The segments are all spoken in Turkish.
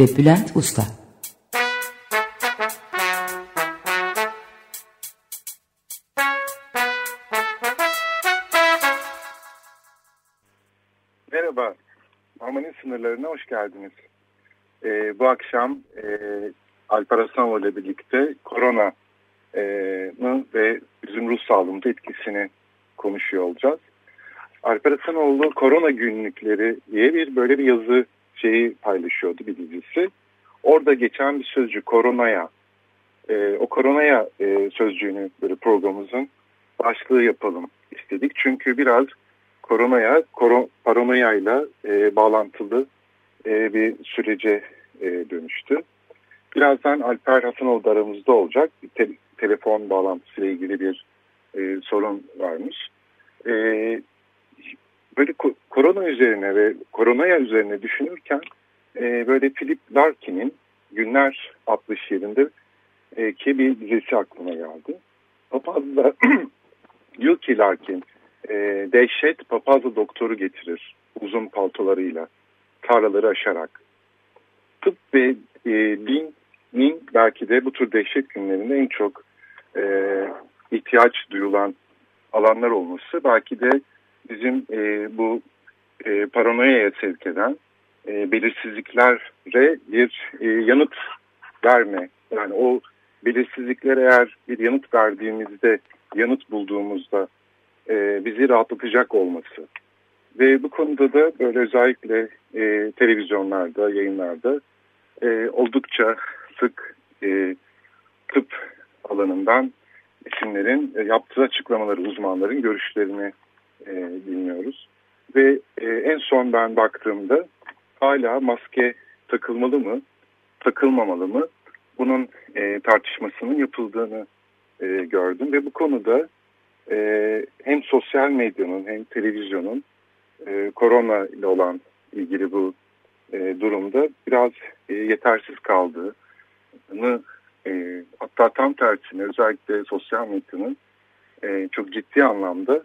ve Bülent Usta Merhaba, Norman'ın sınırlarına hoş geldiniz. Ee, bu akşam e, Alper Hasanoğlu ile birlikte korona e, ve bizim ruh sağlığımıza etkisini konuşuyor olacağız. Alper Hasanoğlu Korona Günlükleri diye bir böyle bir yazı şeyi paylaşıyordu bir dizisi. Orada geçen bir sözcü koronaya, e, o koronaya e, sözcüğünü böyle programımızın başlığı yapalım istedik. Çünkü biraz koronaya, koro, paranoyayla e, bağlantılı e, bir sürece e, dönüştü. Birazdan Alper Hasanoğlu da aramızda olacak. Te telefon bağlantısıyla ilgili bir e, sorun varmış. E, böyle ko korona üzerine ve koronaya üzerine düşünürken e, böyle Philip Larkin'in Günler adlı şiirinde e, ki bir dizisi aklıma geldi. Papazla diyor ki Larkin e, dehşet papazla doktoru getirir uzun paltolarıyla tarlaları aşarak. Tıp ve e, dinin belki de bu tür dehşet günlerinde en çok e, ihtiyaç duyulan alanlar olması belki de bizim e, bu e, paranoyaya sevk eden e, belirsizliklere bir e, yanıt verme. Yani o belirsizliklere eğer bir yanıt verdiğimizde, yanıt bulduğumuzda e, bizi rahatlatacak olması. Ve bu konuda da böyle özellikle e, televizyonlarda, yayınlarda e, oldukça sık e, tıp alanından isimlerin e, yaptığı açıklamaları, uzmanların görüşlerini e, dinliyoruz. Ve e, en son ben baktığımda hala maske takılmalı mı, takılmamalı mı? Bunun e, tartışmasının yapıldığını e, gördüm ve bu konuda e, hem sosyal medyanın hem televizyonun e, korona ile olan ilgili bu e, durumda biraz e, yetersiz kaldığını e, hatta tam tersine özellikle sosyal medyanın e, çok ciddi anlamda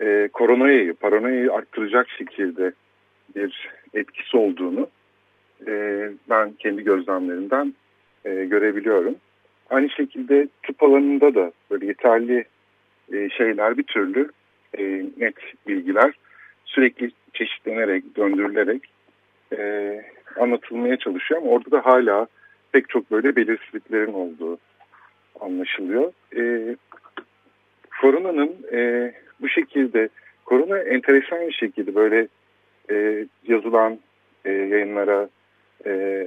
e, koronayı, paranoyayı arttıracak şekilde bir etkisi olduğunu e, ben kendi gözlemlerimden e, görebiliyorum. Aynı şekilde tıp alanında da böyle yeterli e, şeyler bir türlü e, net bilgiler sürekli çeşitlenerek, döndürülerek e, anlatılmaya çalışıyor ama orada da hala pek çok böyle belirsizliklerin olduğu anlaşılıyor. E, koronanın e, bu şekilde, korona enteresan bir şekilde böyle e, yazılan e, yayınlara, e,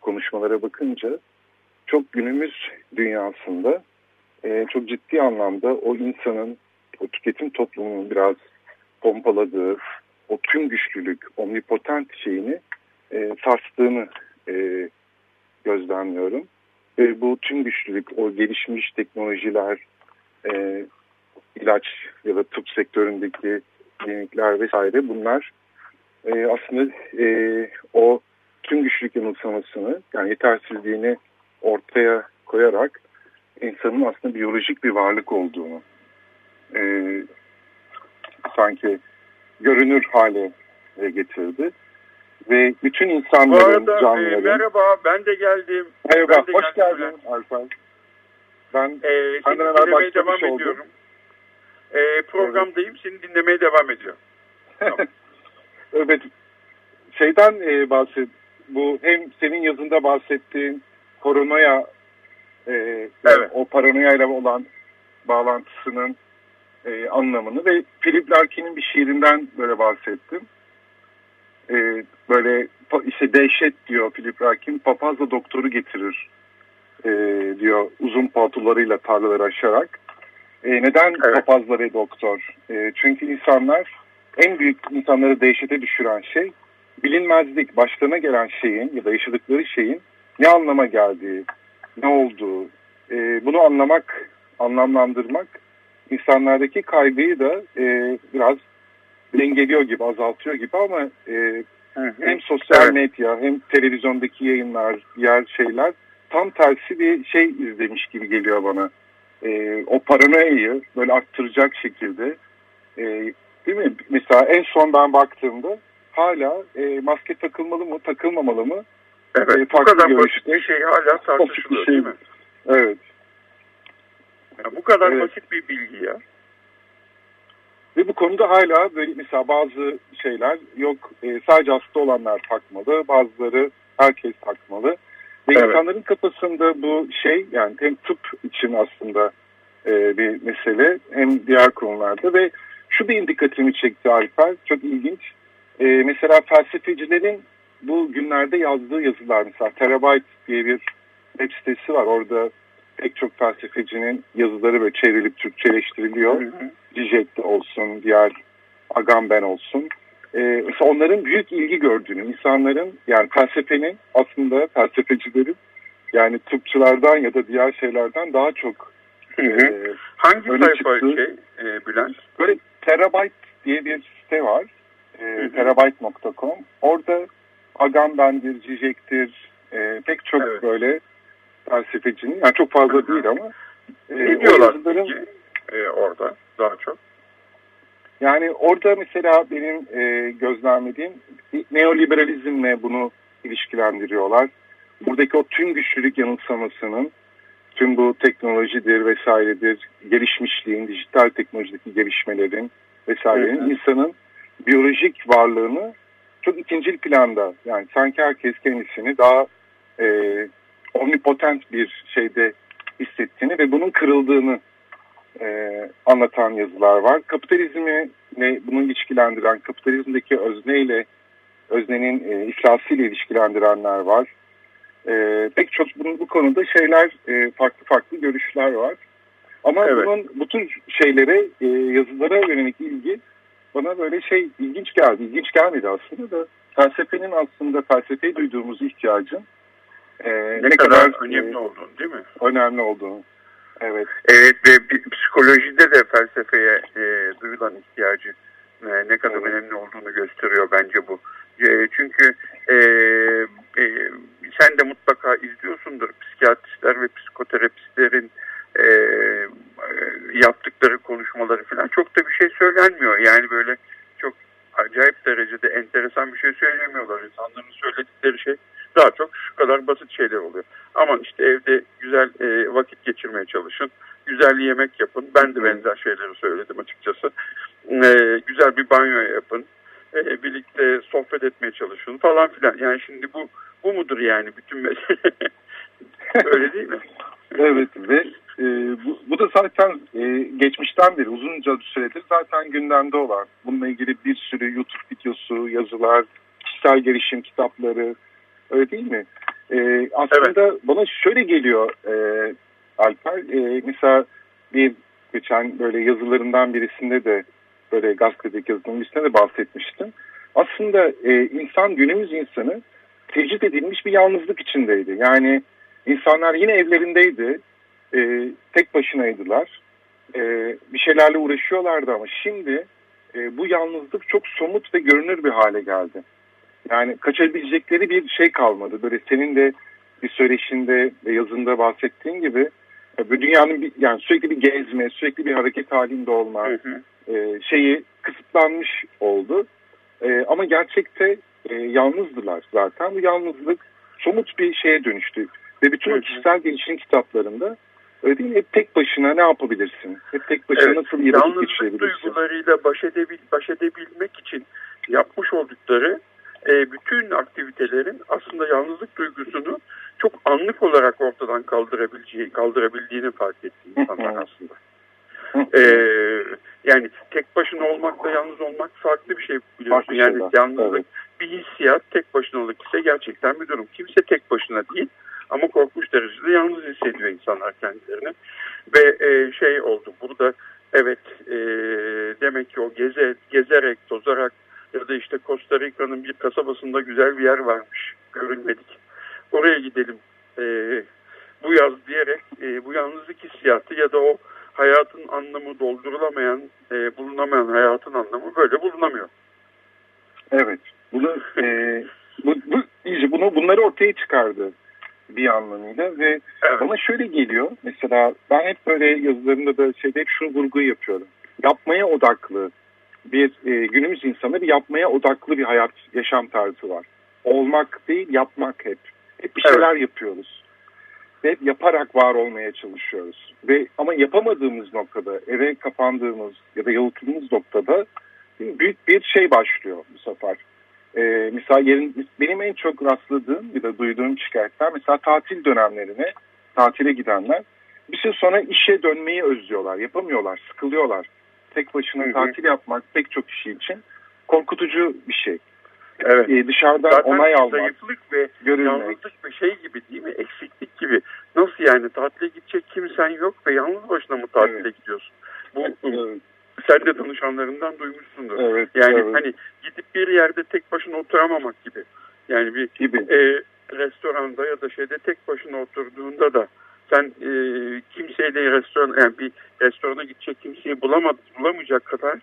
konuşmalara bakınca çok günümüz dünyasında e, çok ciddi anlamda o insanın, o tüketim toplumunun biraz pompaladığı o tüm güçlülük, omnipotent şeyini e, sarstığını e, gözlemliyorum. Ve bu tüm güçlülük, o gelişmiş teknolojiler, e, ilaç ya da tıp sektöründeki klinikler vesaire bunlar e, aslında e, o tüm güçlük yanılsamasını yani yetersizliğini ortaya koyarak insanın aslında biyolojik bir varlık olduğunu e, sanki görünür hale getirdi. Ve bütün insanların, Bu arada, canlıların... E, merhaba, ben de geldim. Merhaba, ben de hoş geldim. geldin Alper. Ben e, seni senden dinlemeye devam oldum. ediyorum. E, programdayım, evet. seni dinlemeye devam ediyorum. Tamam. evet, şeyden e, bahset, bu hem senin yazında bahsettiğin koronaya, e, evet. o paranoyayla olan bağlantısının e, anlamını ve Philip Larkin'in bir şiirinden böyle bahsettim. E, böyle işte dehşet diyor Philip Larkin, papazla doktoru getirir e, diyor uzun paltolarıyla tarlaları aşarak. E, neden evet. papazla ve doktor? E, çünkü insanlar en büyük insanları dehşete düşüren şey bilinmezlik, başlarına gelen şeyin ya da yaşadıkları şeyin ne anlama geldiği, ne olduğu, e, bunu anlamak, anlamlandırmak insanlardaki kaygıyı da e, biraz dengeliyor gibi, azaltıyor gibi ama e, hem sosyal evet. medya hem televizyondaki yayınlar, diğer şeyler tam tersi bir şey izlemiş gibi geliyor bana. E, o paranoyayı böyle arttıracak şekilde e, değil mi? Mesela en son ben baktığımda hala e, maske takılmalı mı takılmamalı mı? Evet e, bu kadar basit bir şey hala tartışılıyor şey. değil mi? Evet. Ya bu kadar evet. basit bir bilgi ya. Ve bu konuda hala böyle mesela bazı şeyler yok e, sadece hasta olanlar takmalı, bazıları herkes takmalı. Ve evet. insanların kafasında bu şey yani hem tıp için aslında e, bir mesele hem diğer konularda ve şu bir dikkatimi çekti Alper çok ilginç. E, mesela felsefecilerin bu günlerde yazdığı yazılar mesela Terabyte diye bir web sitesi var orada pek çok felsefecinin yazıları böyle çevrilip Türkçeleştiriliyor. Zizek'te olsun, diğer Agamben olsun. Mesela onların büyük ilgi gördüğünü, insanların yani felsefenin aslında felsefecilerin yani tıpçılardan ya da diğer şeylerden daha çok hı hı. E, Hangi sayfa çıktığı, şey e, Bülent? Böyle Terabyte diye bir site var. E, terabyte.com. Orada Agamben'dir, Zizek'tir, e, pek çok evet. böyle felsefecinin yani çok fazla değil ama e, ne diyorlar yazıların, e, orada daha çok? Yani orada mesela benim e, gözlemlediğim neoliberalizmle bunu ilişkilendiriyorlar. Buradaki o tüm güçlülük yanılsamasının tüm bu teknolojidir vesairedir, gelişmişliğin, dijital teknolojideki gelişmelerin vesairenin hı insanın biyolojik varlığını çok ikincil planda yani sanki herkes kendisini daha e, omnipotent bir şeyde hissettiğini ve bunun kırıldığını e, anlatan yazılar var. Kapitalizmi ne bunu ilişkilendiren, kapitalizmdeki özneyle öznenin e, iflasıyla ilişkilendirenler var. E, pek çok bunun, bu konuda şeyler e, farklı farklı görüşler var. Ama evet. bunun bütün şeylere e, yazılara yönelik ilgi bana böyle şey ilginç geldi. İlginç gelmedi aslında da felsefenin aslında felsefeyi duyduğumuz ihtiyacın e, ne, ne kadar, kadar önemli e, olduğunu değil mi? Önemli olduğunu. Evet. Evet ve psikolojide de felsefeye e, duyulan ihtiyacı e, ne kadar evet. önemli olduğunu gösteriyor bence bu. E, çünkü e, e, sen de mutlaka izliyorsundur psikiyatristler ve psikoterapistlerin e, e, yaptıkları konuşmaları falan çok da bir şey söylenmiyor. Yani böyle çok acayip derecede enteresan bir şey söylemiyorlar. İnsanların söyledikleri şey daha çok şu kadar basit şeyler oluyor. Aman işte evde güzel e, vakit geçirmeye çalışın. Güzel yemek yapın. Ben de benzer şeyleri söyledim açıkçası. E, güzel bir banyo yapın. E, birlikte sohbet etmeye çalışın falan filan. Yani şimdi bu bu mudur yani bütün mesele? Öyle değil mi? evet ve e, bu, bu da zaten e, geçmişten beri uzunca bir süredir zaten gündemde olan. Bununla ilgili bir sürü YouTube videosu, yazılar, kişisel gelişim kitapları, Öyle değil mi? E, aslında evet. bana şöyle geliyor e, Alper. E, mesela bir geçen böyle yazılarından birisinde de böyle gazetedeki yazılarının birisinde de bahsetmiştim. Aslında e, insan günümüz insanı tecrit edilmiş bir yalnızlık içindeydi. Yani insanlar yine evlerindeydi. E, tek başınaydılar. E, bir şeylerle uğraşıyorlardı ama şimdi e, bu yalnızlık çok somut ve görünür bir hale geldi. Yani kaçabilecekleri bir şey kalmadı. Böyle senin de bir söyleşinde ve yazında bahsettiğin gibi e, bu dünyanın bir, yani sürekli bir gezme, sürekli bir hareket halinde olma hı hı. E, şeyi kısıtlanmış oldu. E, ama gerçekte e, yalnızdılar zaten. Bu yalnızlık somut bir şeye dönüştü. Ve bütün hı hı. kişisel gelişim kitaplarında öyle değil mi? Hep tek başına ne yapabilirsin? Hep tek başına evet, nasıl bir geçirebilirsin? Yalnızlık duygularıyla baş, edebil, baş edebilmek için yapmış oldukları e, bütün aktivitelerin aslında yalnızlık duygusunu çok anlık olarak ortadan kaldırabileceği, kaldırabildiğini fark etti insanlar aslında. Ee, yani tek başına olmakla yalnız olmak farklı bir şey biliyorsun. yani yalnızlık evet. bir hissiyat tek başınalık ise gerçekten bir durum. Kimse tek başına değil ama korkunç derecede yalnız hissediyor insanlar kendilerini. Ve e, şey oldu burada evet e, demek ki o geze, gezerek, tozarak, ileride işte Costa Rica'nın bir kasabasında güzel bir yer varmış. Görülmedik. Oraya gidelim e, bu yaz diyerek e, bu yalnızlık hissiyatı ya da o hayatın anlamı doldurulamayan, e, bulunamayan hayatın anlamı böyle bulunamıyor. Evet. Bunu, e, bu, bu, iyice bunu bunları ortaya çıkardı bir anlamıyla ve evet. bana şöyle geliyor mesela ben hep böyle yazılarımda da şeyde hep şu vurguyu yapıyorum. Yapmaya odaklı bir e, günümüz insanı bir yapmaya odaklı bir hayat yaşam tarzı var. Olmak değil yapmak hep. Hep bir şeyler evet. yapıyoruz. Ve hep yaparak var olmaya çalışıyoruz. Ve ama yapamadığımız noktada eve kapandığımız ya da yalıtılmış noktada büyük bir şey başlıyor bu sefer. Ee, mesela yerin, benim en çok rastladığım bir de duyduğum şikayetler mesela tatil dönemlerine tatile gidenler bir süre sonra işe dönmeyi özlüyorlar. Yapamıyorlar, sıkılıyorlar. Tek başına Hı -hı. tatil yapmak pek çok kişi için korkutucu bir şey. Evet. Ee, dışarıdan Zaten onay almak. zayıflık ve görülmek. yalnızlık bir şey gibi değil mi? Eksiklik gibi. Nasıl yani tatile gidecek kimsen yok ve yalnız başına mı tatile evet. gidiyorsun? Bu evet sen de danışanlarından duymuşsundur. Evet, yani evet. hani gidip bir yerde tek başına oturamamak gibi. Yani bir gibi. E, restoranda ya da şeyde tek başına oturduğunda da sen e, kimseyle restoran yani bir restorana gidecek kimseyi bulamadı, bulamayacak kadar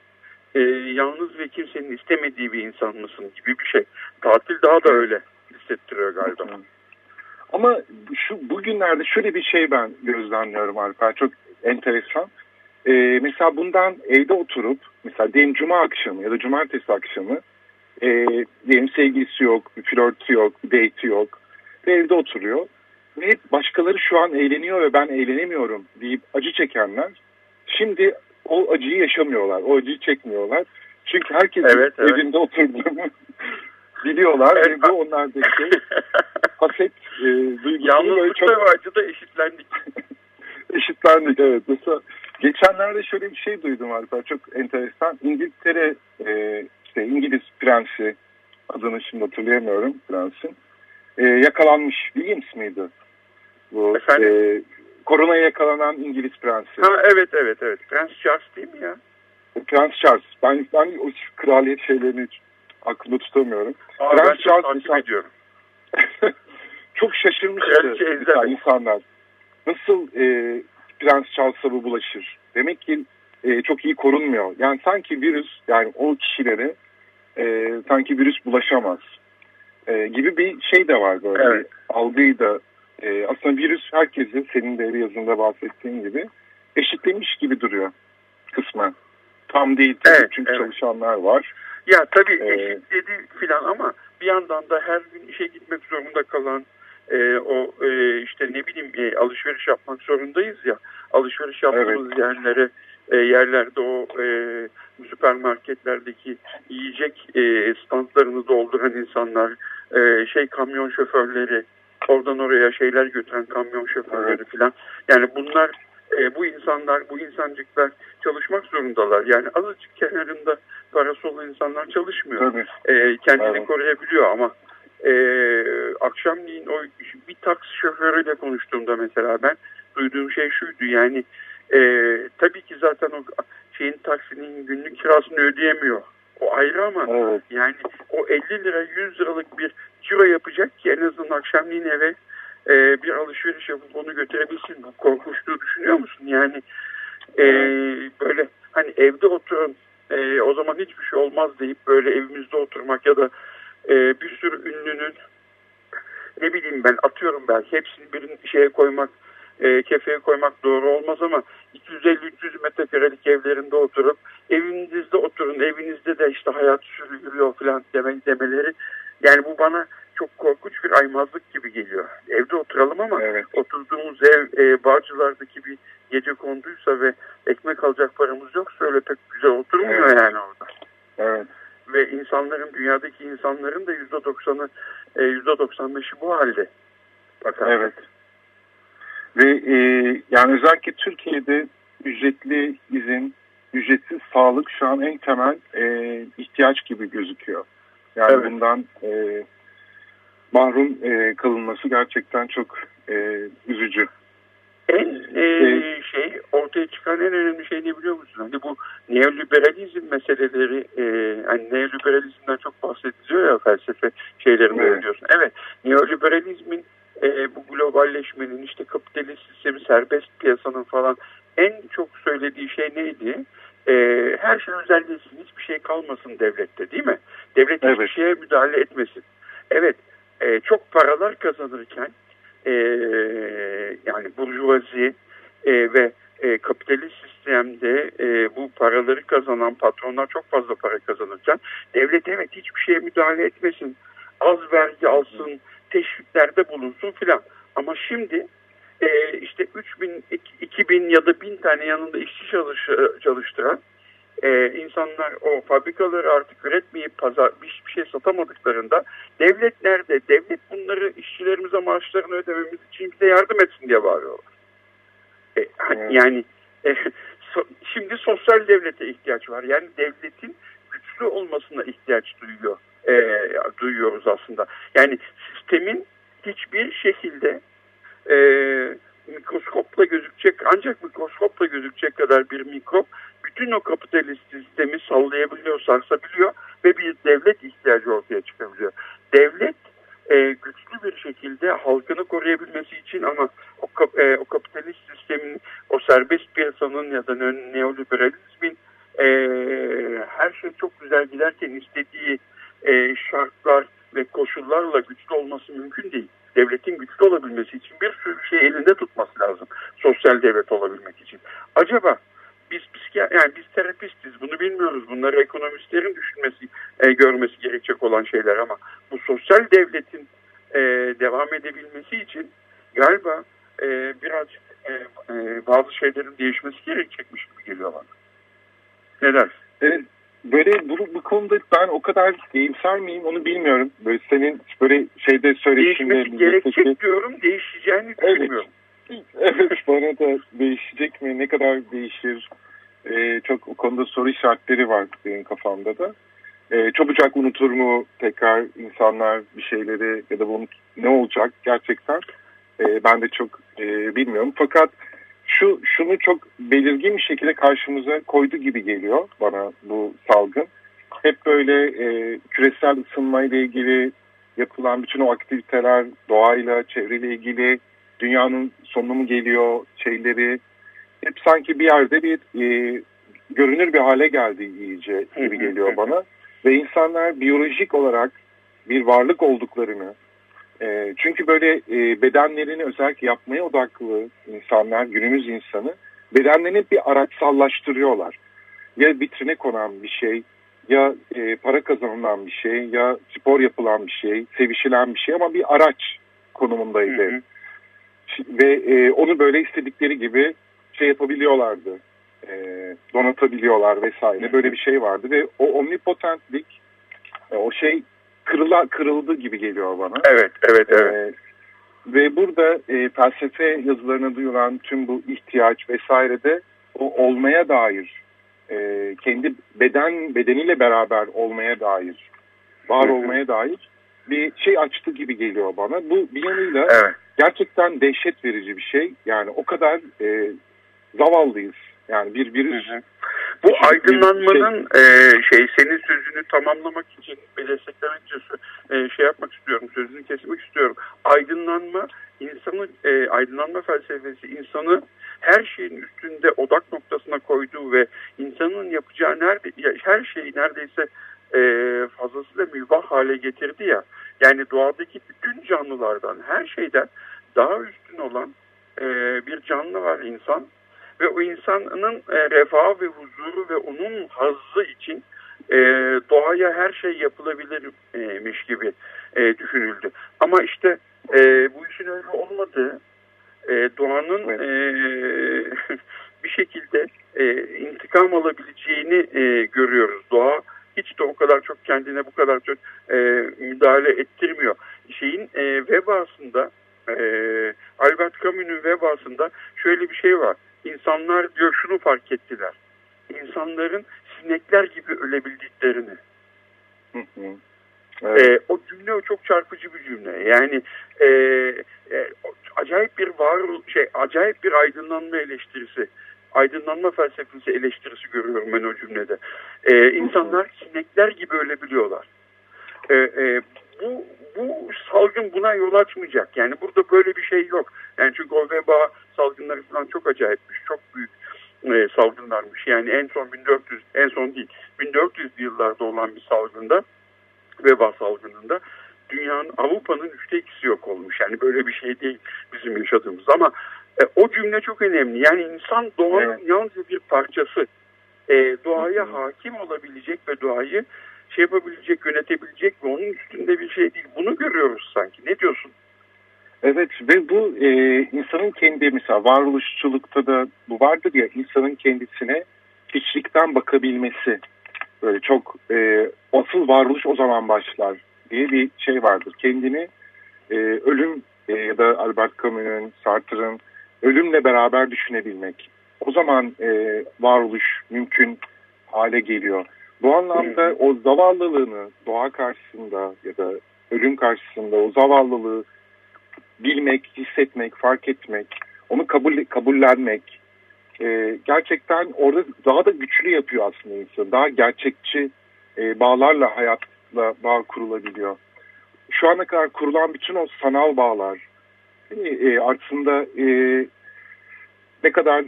e, yalnız ve kimsenin istemediği bir insan mısın gibi bir şey. Tatil daha da öyle hissettiriyor galiba. Ama şu bugünlerde şöyle bir şey ben gözlemliyorum Alper. Çok enteresan. E, mesela bundan evde oturup mesela diyelim cuma akşamı ya da cumartesi akşamı e, diyelim sevgilisi yok, bir flörtü yok, bir date'i yok ve evde oturuyor. Ve başkaları şu an eğleniyor ve ben eğlenemiyorum deyip acı çekenler şimdi o acıyı yaşamıyorlar, o acıyı çekmiyorlar. Çünkü herkes evet, evet. evinde oturduğunu biliyorlar evet. ve bu onlardaki haset e, duygusunu Yalnızlıkta çok... ve acıda eşitlendik. eşitlendik evet. Mesela Geçenlerde şöyle bir şey duydum Alper çok enteresan. İngiltere e, işte İngiliz prensi adını şimdi hatırlayamıyorum prensin. E, yakalanmış Williams mıydı? Bu e, koronaya yakalanan İngiliz prensi. Ha evet evet evet. Prens Charles değil mi ya? Prens Charles. Ben ben o kraliyet şeylerini aklımda tutamıyorum. Aa, Prens ben Charles insan... ediyorum. çok şaşırmıştı insanlar. Nasıl e, Prens Charles'a bu bulaşır. Demek ki e, çok iyi korunmuyor. Yani sanki virüs yani o kişilere e, sanki virüs bulaşamaz e, gibi bir şey de var böyle. Evet. Algıyı da e, aslında virüs herkesi senin de yazında bahsettiğin gibi eşitlemiş gibi duruyor kısmen. Tam değil tabii evet, çünkü evet. çalışanlar var. Ya tabii ee, eşitledi filan ama bir yandan da her gün işe gitmek zorunda kalan e, o e, işte ne bileyim e, alışveriş yapmak zorundayız ya alışveriş yaptığımız evet. yerlere e, yerlerde o e, süpermarketlerdeki yiyecek e, standlarını dolduran insanlar e, şey kamyon şoförleri oradan oraya şeyler götüren kamyon şoförleri falan yani bunlar e, bu insanlar bu insancıklar çalışmak zorundalar yani azıcık kenarında parası olan insanlar çalışmıyor e, kendini evet. koruyabiliyor ama e, akşamleyin o bir taksi şoförüyle konuştuğumda mesela ben duyduğum şey şuydu yani e, tabii ki zaten o şeyin taksinin günlük kirasını ödeyemiyor. O ayrı ama evet. yani o 50 lira 100 liralık bir kira yapacak ki en azından akşamleyin eve e, bir alışveriş yapıp onu götürebilsin. Bu korkunçluğu düşünüyor musun? Yani e, böyle hani evde oturun e, o zaman hiçbir şey olmaz deyip böyle evimizde oturmak ya da e, bir sürü ünlünün ne bileyim ben atıyorum belki hepsini bir şeye koymak e, kefeye koymak doğru olmaz ama 250-300 metrekarelik evlerinde oturup evinizde oturun evinizde de işte hayat sürüyor falan demeleri yani bu bana çok korkunç bir aymazlık gibi geliyor. Evde oturalım ama evet. oturduğumuz ev e, Bağcılar'daki bir gece konduysa ve ekmek alacak paramız yoksa öyle pek güzel oturmuyor evet. yani orada. Evet ve insanların dünyadaki insanların da yüzde doksanı e, bu halde. Bakın. Evet. Ve e, yani özellikle Türkiye'de ücretli izin, ücretsiz sağlık şu an en temel e, ihtiyaç gibi gözüküyor. Yani evet. bundan e, mahrum e, kalınması gerçekten çok e, üzücü. en e, şey ortaya çıkan en önemli şey ne biliyor musun? Hani bu neoliberalizm meseleleri e, hani neoliberalizmden çok bahsediliyor ya felsefe şeylerinde evet. diyorsun. Evet neoliberalizmin e, bu globalleşmenin işte kapitalist sistemi serbest piyasanın falan en çok söylediği şey neydi? E, her şey özelleşsin hiçbir şey kalmasın devlette değil mi? Devlet evet. hiçbir şeye müdahale etmesin. Evet e, çok paralar kazanırken e, yani burjuvazi e, ve e, kapitalist sistemde e, bu paraları kazanan patronlar çok fazla para kazanırken devlet evet hiçbir şeye müdahale etmesin. Az vergi alsın, teşviklerde bulunsun filan. Ama şimdi 3000, 2000 ya da 1000 tane yanında işçi çalış, çalıştıran e, insanlar o fabrikaları artık üretmeyip pazar hiçbir şey satamadıklarında devlet nerede? Devlet bunları işçilerimize maaşlarını ödememiz için bize yardım etsin diye bağırıyorlar. E, hani, Yani e, so, şimdi sosyal devlete ihtiyaç var. Yani devletin güçlü olmasına ihtiyaç duyuyor. E, duyuyoruz aslında. Yani sistemin hiçbir şekilde e, mikroskopla gözükecek ancak mikroskopla gözükecek kadar bir mikrop bütün o kapitalist sistemi sallayabiliyor, sarsabiliyor ve bir devlet ihtiyacı ortaya çıkabiliyor. Devlet e, güçlü bir şekilde halkını koruyabilmesi için ama o, e, o kapitalist sistemin, o serbest piyasanın ya da neoliberalizmin e, her şey çok güzel giderken istediği e, şartlar ve koşullarla güçlü olması mümkün değil. Devletin güçlü olabilmesi için bir sürü şey elinde tutması lazım. Sosyal devlet olabilmek için. Acaba biz psikiyat yani biz terapistiz bunu bilmiyoruz. Bunları ekonomistlerin düşünmesi, e, görmesi gerekecek olan şeyler ama bu sosyal devletin e, devam edebilmesi için galiba e, birazcık e, e, bazı şeylerin değişmesi gerekecekmiş gibi geliyor bana. Ne dersin? Evet, böyle bu, bu konuda ben o kadar iyimser miyim onu bilmiyorum. Böyle senin böyle şeyde söylediğinde... Değişmesi gerekecek diyorum, değişeceğini evet. düşünmüyorum. Evet bana da değişecek mi? Ne kadar değişir? Ee, çok o konuda soru işaretleri var benim kafamda da. Ee, çabucak unutur mu tekrar insanlar bir şeyleri ya da bu ne olacak gerçekten? Ee, ben de çok e, bilmiyorum. Fakat şu şunu çok belirgin bir şekilde karşımıza koydu gibi geliyor bana bu salgın. Hep böyle e, küresel ısınma ile ilgili yapılan bütün o aktiviteler, doğayla, çevreyle ilgili dünyanın sonu mu geliyor şeyleri hep sanki bir yerde bir e, görünür bir hale geldi iyice gibi geliyor bana. Ve insanlar biyolojik olarak bir varlık olduklarını e, çünkü böyle e, bedenlerini özellikle yapmaya odaklı insanlar, günümüz insanı bedenlerini bir araçsallaştırıyorlar. Ya vitrine konan bir şey, ya e, para kazanılan bir şey, ya spor yapılan bir şey, sevişilen bir şey ama bir araç konumundaydı. Hı hı. Ve e, onu böyle istedikleri gibi şey yapabiliyorlardı, e, donatabiliyorlar vesaire. Böyle bir şey vardı ve o omnipotentlik, e, o şey kırıla, kırıldı gibi geliyor bana. Evet, evet, evet. E, ve burada e, felsefe yazılarına duyulan tüm bu ihtiyaç vesaire de o olmaya dair, e, kendi beden bedeniyle beraber olmaya dair, var olmaya dair bir şey açtı gibi geliyor bana. Bu bir yanıyla evet. gerçekten dehşet verici bir şey. Yani o kadar e, zavallıyız. Yani bir virüs. Hı hı. Bu aydınlanmanın şey, e, şey senin sözünü tamamlamak için desteklemek için e, şey yapmak istiyorum, sözünü kesmek istiyorum. Aydınlanma insanı e, aydınlanma felsefesi insanı her şeyin üstünde odak noktasına koyduğu ve insanın yapacağı nerede her şeyi neredeyse e, fazlasıyla mübah hale getirdi ya. Yani doğadaki bütün canlılardan her şeyden daha üstün olan e, bir canlı var insan ve o insanın e, refahı ve huzuru ve onun hazzı için e, doğaya her şey yapılabilirmiş gibi e, düşünüldü. Ama işte e, bu işin öyle olmadığı, e, doğanın e, bir şekilde e, intikam alabileceğini e, görüyoruz. Doğa hiç de o kadar çok kendine bu kadar çok e, müdahale ettirmiyor. Şeyin e, vebasında, e, Albert Camus'un vebasında şöyle bir şey var. İnsanlar diyor şunu fark ettiler. İnsanların sinekler gibi ölebildiklerini. Evet. E, o cümle o çok çarpıcı bir cümle. Yani e, e, acayip bir var şey acayip bir aydınlanma eleştirisi aydınlanma felsefesi eleştirisi görüyorum ben o cümlede. Ee, insanlar sinekler gibi ölebiliyorlar. Ee, e, bu, bu salgın buna yol açmayacak. Yani burada böyle bir şey yok. Yani çünkü o veba salgınları falan çok acayipmiş. Çok büyük e, salgınlarmış. Yani en son 1400, en son değil, 1400 yıllarda olan bir salgında, veba salgınında dünyanın, Avrupa'nın üçte ikisi yok olmuş. Yani böyle bir şey değil bizim yaşadığımız. Ama e, o cümle çok önemli. Yani insan doğanın evet. yalnızca bir parçası. E, doğaya hakim olabilecek ve doğayı şey yapabilecek, yönetebilecek ve onun üstünde bir şey değil. Bunu görüyoruz sanki. Ne diyorsun? Evet ve bu e, insanın kendi mesela varoluşçulukta da bu vardır ya insanın kendisine hiçlikten bakabilmesi böyle çok e, asıl varoluş o zaman başlar diye bir şey vardır. Kendini e, ölüm e, ya da Albert Camus'un, Sartre'ın ölümle beraber düşünebilmek. O zaman e, varoluş mümkün hale geliyor. Bu anlamda o zavallılığını doğa karşısında ya da ölüm karşısında o zavallılığı bilmek, hissetmek, fark etmek, onu kabul kabullenmek e, gerçekten orada daha da güçlü yapıyor aslında insanı. Daha gerçekçi e, bağlarla hayatla bağ kurulabiliyor. Şu ana kadar kurulan bütün o sanal bağlar e, aslında e, ne kadar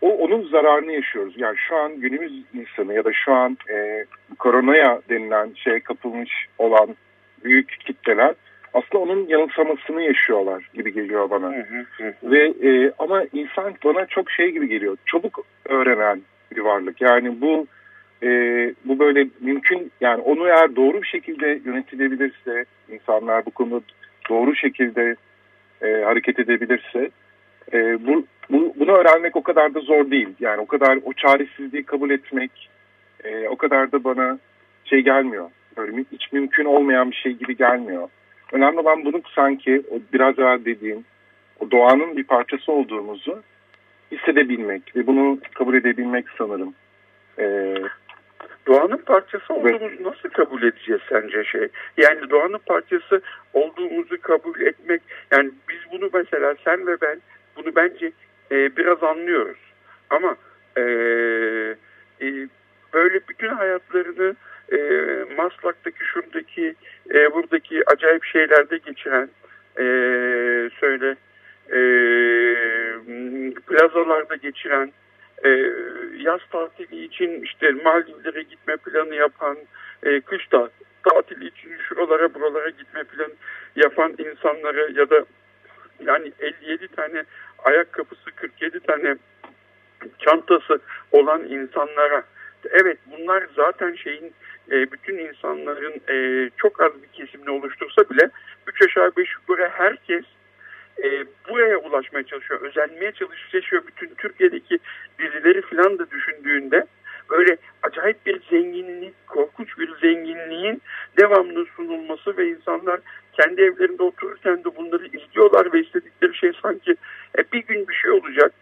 o, onun zararını yaşıyoruz. Yani şu an günümüz insanı ya da şu an e, koronaya denilen şeye kapılmış olan büyük kitleler aslında onun yanılsamasını yaşıyorlar gibi geliyor bana. Hı hı hı. Ve e, ama insan bana çok şey gibi geliyor. Çabuk öğrenen bir varlık. Yani bu e, bu böyle mümkün yani onu eğer doğru bir şekilde yönetilebilirse insanlar bu konuda doğru şekilde e, hareket edebilirse e, bu, bu, bunu öğrenmek o kadar da zor değil. Yani o kadar o çaresizliği kabul etmek e, o kadar da bana şey gelmiyor. Böyle hiç mümkün olmayan bir şey gibi gelmiyor. Önemli olan bunu sanki o biraz evvel dediğim o doğanın bir parçası olduğumuzu hissedebilmek ve bunu kabul edebilmek sanırım. Ee, doğanın parçası olduğumuzu evet. nasıl kabul edeceğiz sence şey? Yani doğanın parçası olduğumuzu kabul etmek yani biz bunu mesela sen ve ben bunu bence e, biraz anlıyoruz. Ama e, e, böyle bütün hayatlarını e, Maslak'taki şuradaki e, buradaki acayip şeylerde geçiren e, söyle e, plazalarda geçiren e, yaz tatili için işte Maldivlere gitme planı yapan e, kış da tatili için şuralara buralara gitme planı yapan insanları ya da yani 57 tane ayakkabısı 47 tane çantası olan insanlara evet bunlar zaten şeyin e, bütün insanların e, çok az bir kesimini oluştursa bile 3 aşağı 5 yukarı herkes e, buraya ulaşmaya çalışıyor. Özenmeye çalışıyor. Bütün Türkiye'deki dizileri falan da düşündüğünde böyle acayip bir zenginlik, korkunç bir zenginliğin devamlı sunulması ve insanlar kendi evlerinde otururken de bunları izliyorlar ve istedikleri şey sanki e, bir gün bir şey olacak.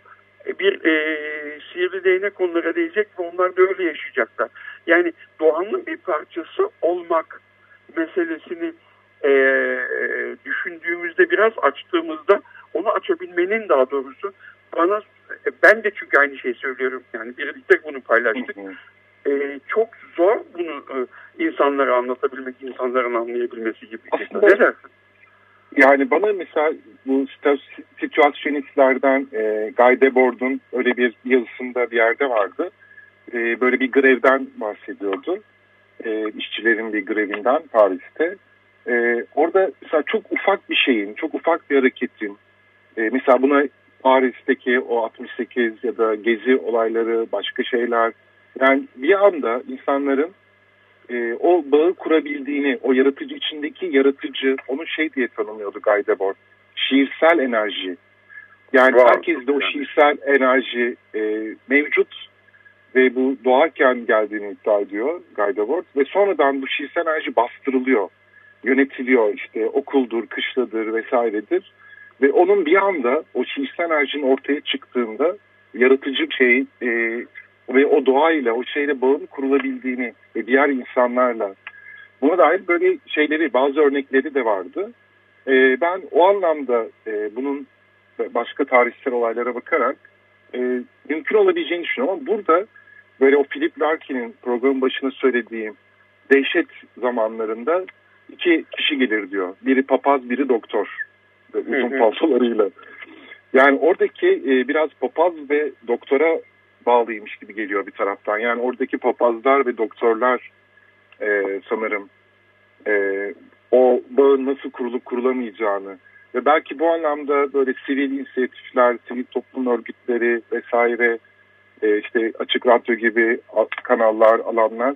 E, bir e, sihirli değnek onlara değecek ve onlar da öyle yaşayacaklar. Yani doğanın bir parçası olmak meselesini e, düşündüğümüzde biraz açtığımızda onu açabilmenin daha doğrusu bana e, ben de çünkü aynı şeyi söylüyorum yani birlikte bunu paylaştık. E, çok zor bunu e, insanlara anlatabilmek, insanların anlayabilmesi gibi. Aslında, ne dersin? Yani bana mesela bu situasyonistlerden e, Guy Debord'un öyle bir yazısında bir yerde vardı. E, böyle bir grevden bahsediyordu. E, işçilerin bir grevinden Paris'te. E, orada mesela çok ufak bir şeyin, çok ufak bir hareketin, e, mesela buna Paris'teki o 68 ya da gezi olayları, başka şeyler. Yani bir anda insanların e, o bağı kurabildiğini, o yaratıcı içindeki yaratıcı, onu şey diye tanımlıyordu Guy Debord, şiirsel enerji. Yani wow. herkeste o şiirsel enerji e, mevcut ve bu doğarken geldiğini iddia ediyor Guy Debord ve sonradan bu şiirsel enerji bastırılıyor, yönetiliyor işte okuldur, kışladır vesairedir ve onun bir anda o şiirsel enerjinin ortaya çıktığında yaratıcı şey e, ve o doğayla, o şeyle bağın kurulabildiğini ve diğer insanlarla buna dair böyle şeyleri, bazı örnekleri de vardı. E, ben o anlamda e, bunun başka tarihsel olaylara bakarak e, mümkün olabileceğini düşünüyorum. Ama burada böyle o Philip Larkin'in programın başına söylediğim dehşet zamanlarında iki kişi gelir diyor. Biri papaz, biri doktor. Uzun paltolarıyla. Yani oradaki e, biraz papaz ve doktora bağlıymış gibi geliyor bir taraftan. Yani oradaki papazlar ve doktorlar e, sanırım e, o bağın nasıl kurulup kurulamayacağını ve belki bu anlamda böyle sivil inisiyatifler, sivil toplum örgütleri vesaire e, işte açık radyo gibi kanallar, alanlar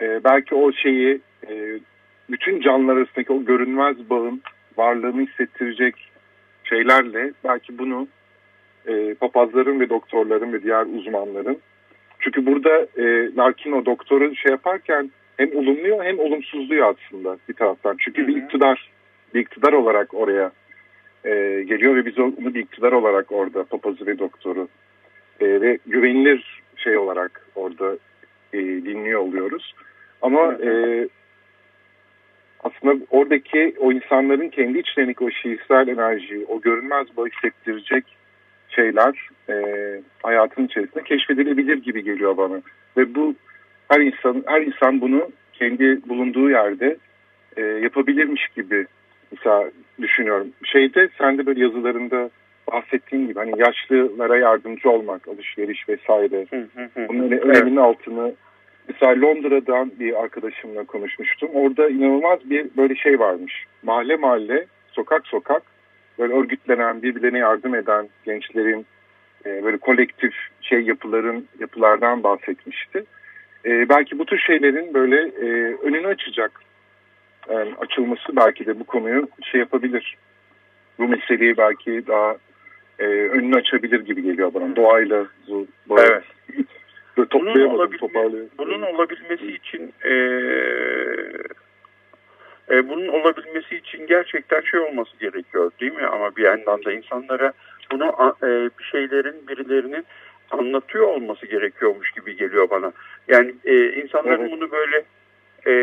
e, belki o şeyi e, bütün canlılar arasındaki o görünmez bağın varlığını hissettirecek şeylerle belki bunu e, papazların ve doktorların ve diğer uzmanların çünkü burada e, Larkin o doktoru şey yaparken hem olumluyor hem olumsuzluyor aslında bir taraftan. Çünkü bir iktidar bir iktidar olarak oraya e, geliyor ve biz onu bir iktidar olarak orada papazı ve doktoru e, ve güvenilir şey olarak orada e, dinliyor oluyoruz. Ama e, aslında oradaki o insanların kendi içlerindeki o şiirsel enerjiyi, o görünmez bağ hissettirecek şeyler e, hayatın içerisinde keşfedilebilir gibi geliyor bana. Ve bu her insan her insan bunu kendi bulunduğu yerde e, yapabilirmiş gibi mesela düşünüyorum. Şeyde sen de böyle yazılarında bahsettiğin gibi hani yaşlılara yardımcı olmak, alışveriş vesaire. Bunun öneminin evet. altını mesela Londra'dan bir arkadaşımla konuşmuştum. Orada inanılmaz bir böyle şey varmış. Mahalle mahalle, sokak sokak böyle örgütlenen, birbirlerine yardım eden gençlerin e, böyle kolektif şey yapıların yapılardan bahsetmişti. E, belki bu tür şeylerin böyle e, önünü açacak yani açılması belki de bu konuyu şey yapabilir. Bu meseleyi belki daha e, önünü açabilir gibi geliyor bana. Doğayla bu, bu evet. bunun, olabilme, bunun olabilmesi için e, e, bunun olabilmesi için gerçekten şey olması gerekiyor değil mi? Ama bir yandan da insanlara bunu e, bir şeylerin birilerinin anlatıyor olması gerekiyormuş gibi geliyor bana. Yani e, insanların evet. bunu böyle e,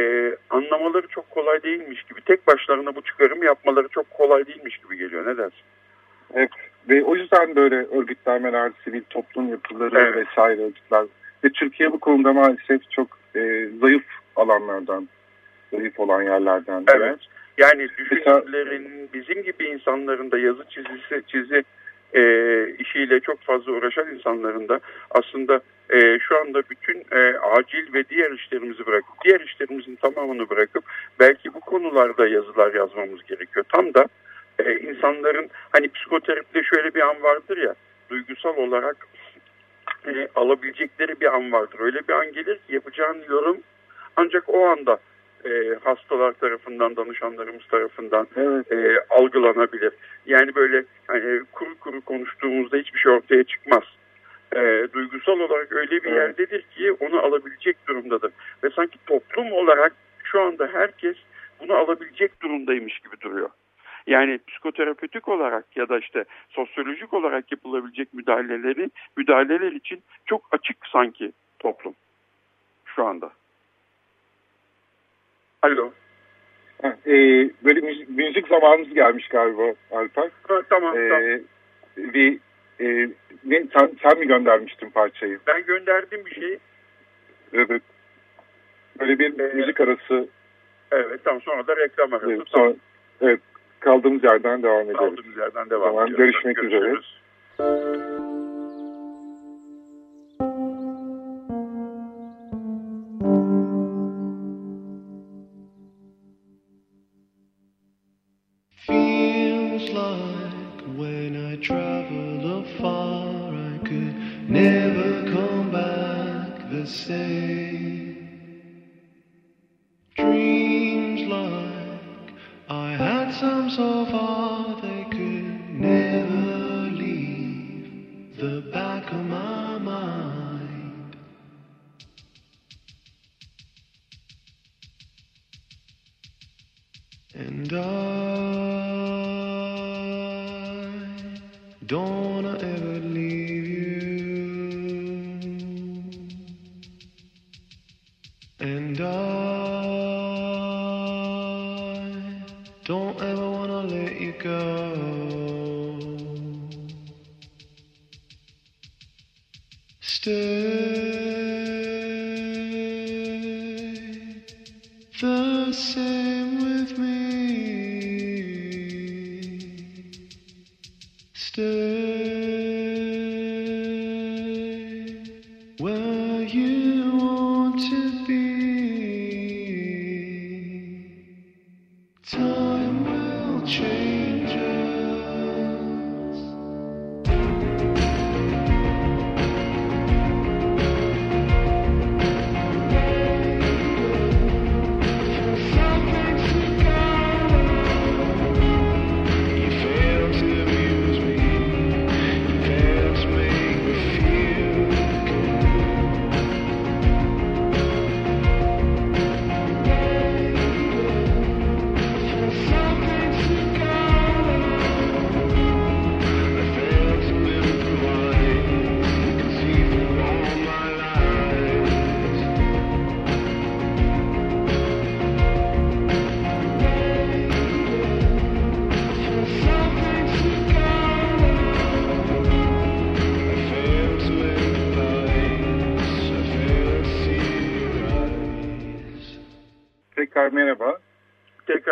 anlamaları çok kolay değilmiş gibi. Tek başlarına bu çıkarımı yapmaları çok kolay değilmiş gibi geliyor. Ne dersin? Evet. Ve o yüzden böyle örgütlenmeler, sivil toplum yapıları evet. vesaire örgütler. Ve Türkiye bu konuda maalesef çok e, zayıf alanlardan, zayıf olan yerlerden. Evet. Yani düşünürlerin, bizim gibi insanların da yazı çizisi, çizi e, işiyle çok fazla uğraşan insanların da aslında e, şu anda bütün e, acil ve diğer işlerimizi bırakıp, diğer işlerimizin tamamını bırakıp belki bu konularda yazılar yazmamız gerekiyor. Tam da e, insanların hani psikoterapide şöyle bir an vardır ya, duygusal olarak e, alabilecekleri bir an vardır. Öyle bir an gelir ki yapacağın yorum ancak o anda e, hastalar tarafından, danışanlarımız tarafından evet. e, algılanabilir. Yani böyle hani kuru kuru konuştuğumuzda hiçbir şey ortaya çıkmaz. E, duygusal olarak öyle bir yerdedir ki onu alabilecek durumdadır. Ve sanki toplum olarak şu anda herkes bunu alabilecek durumdaymış gibi duruyor. Yani psikoterapötik olarak ya da işte sosyolojik olarak yapılabilecek müdahaleleri müdahaleler için çok açık sanki toplum şu anda. Alo. Ha, e, böyle müzik, müzik zamanımız gelmiş galiba Alper. Ha, tamam, e, tamam. Bir, e, ne, sen, sen mi göndermiştin parçayı? Ben gönderdim bir şey. Evet. Böyle bir ee, müzik arası. Evet tamam sonra da reklam arası. Evet, sonra, evet kaldığımız yerden devam ederiz. Kaldığımız yerden devam tamam, ediyoruz. Görüşmek Görüşürüz. üzere. And I don't ever leave.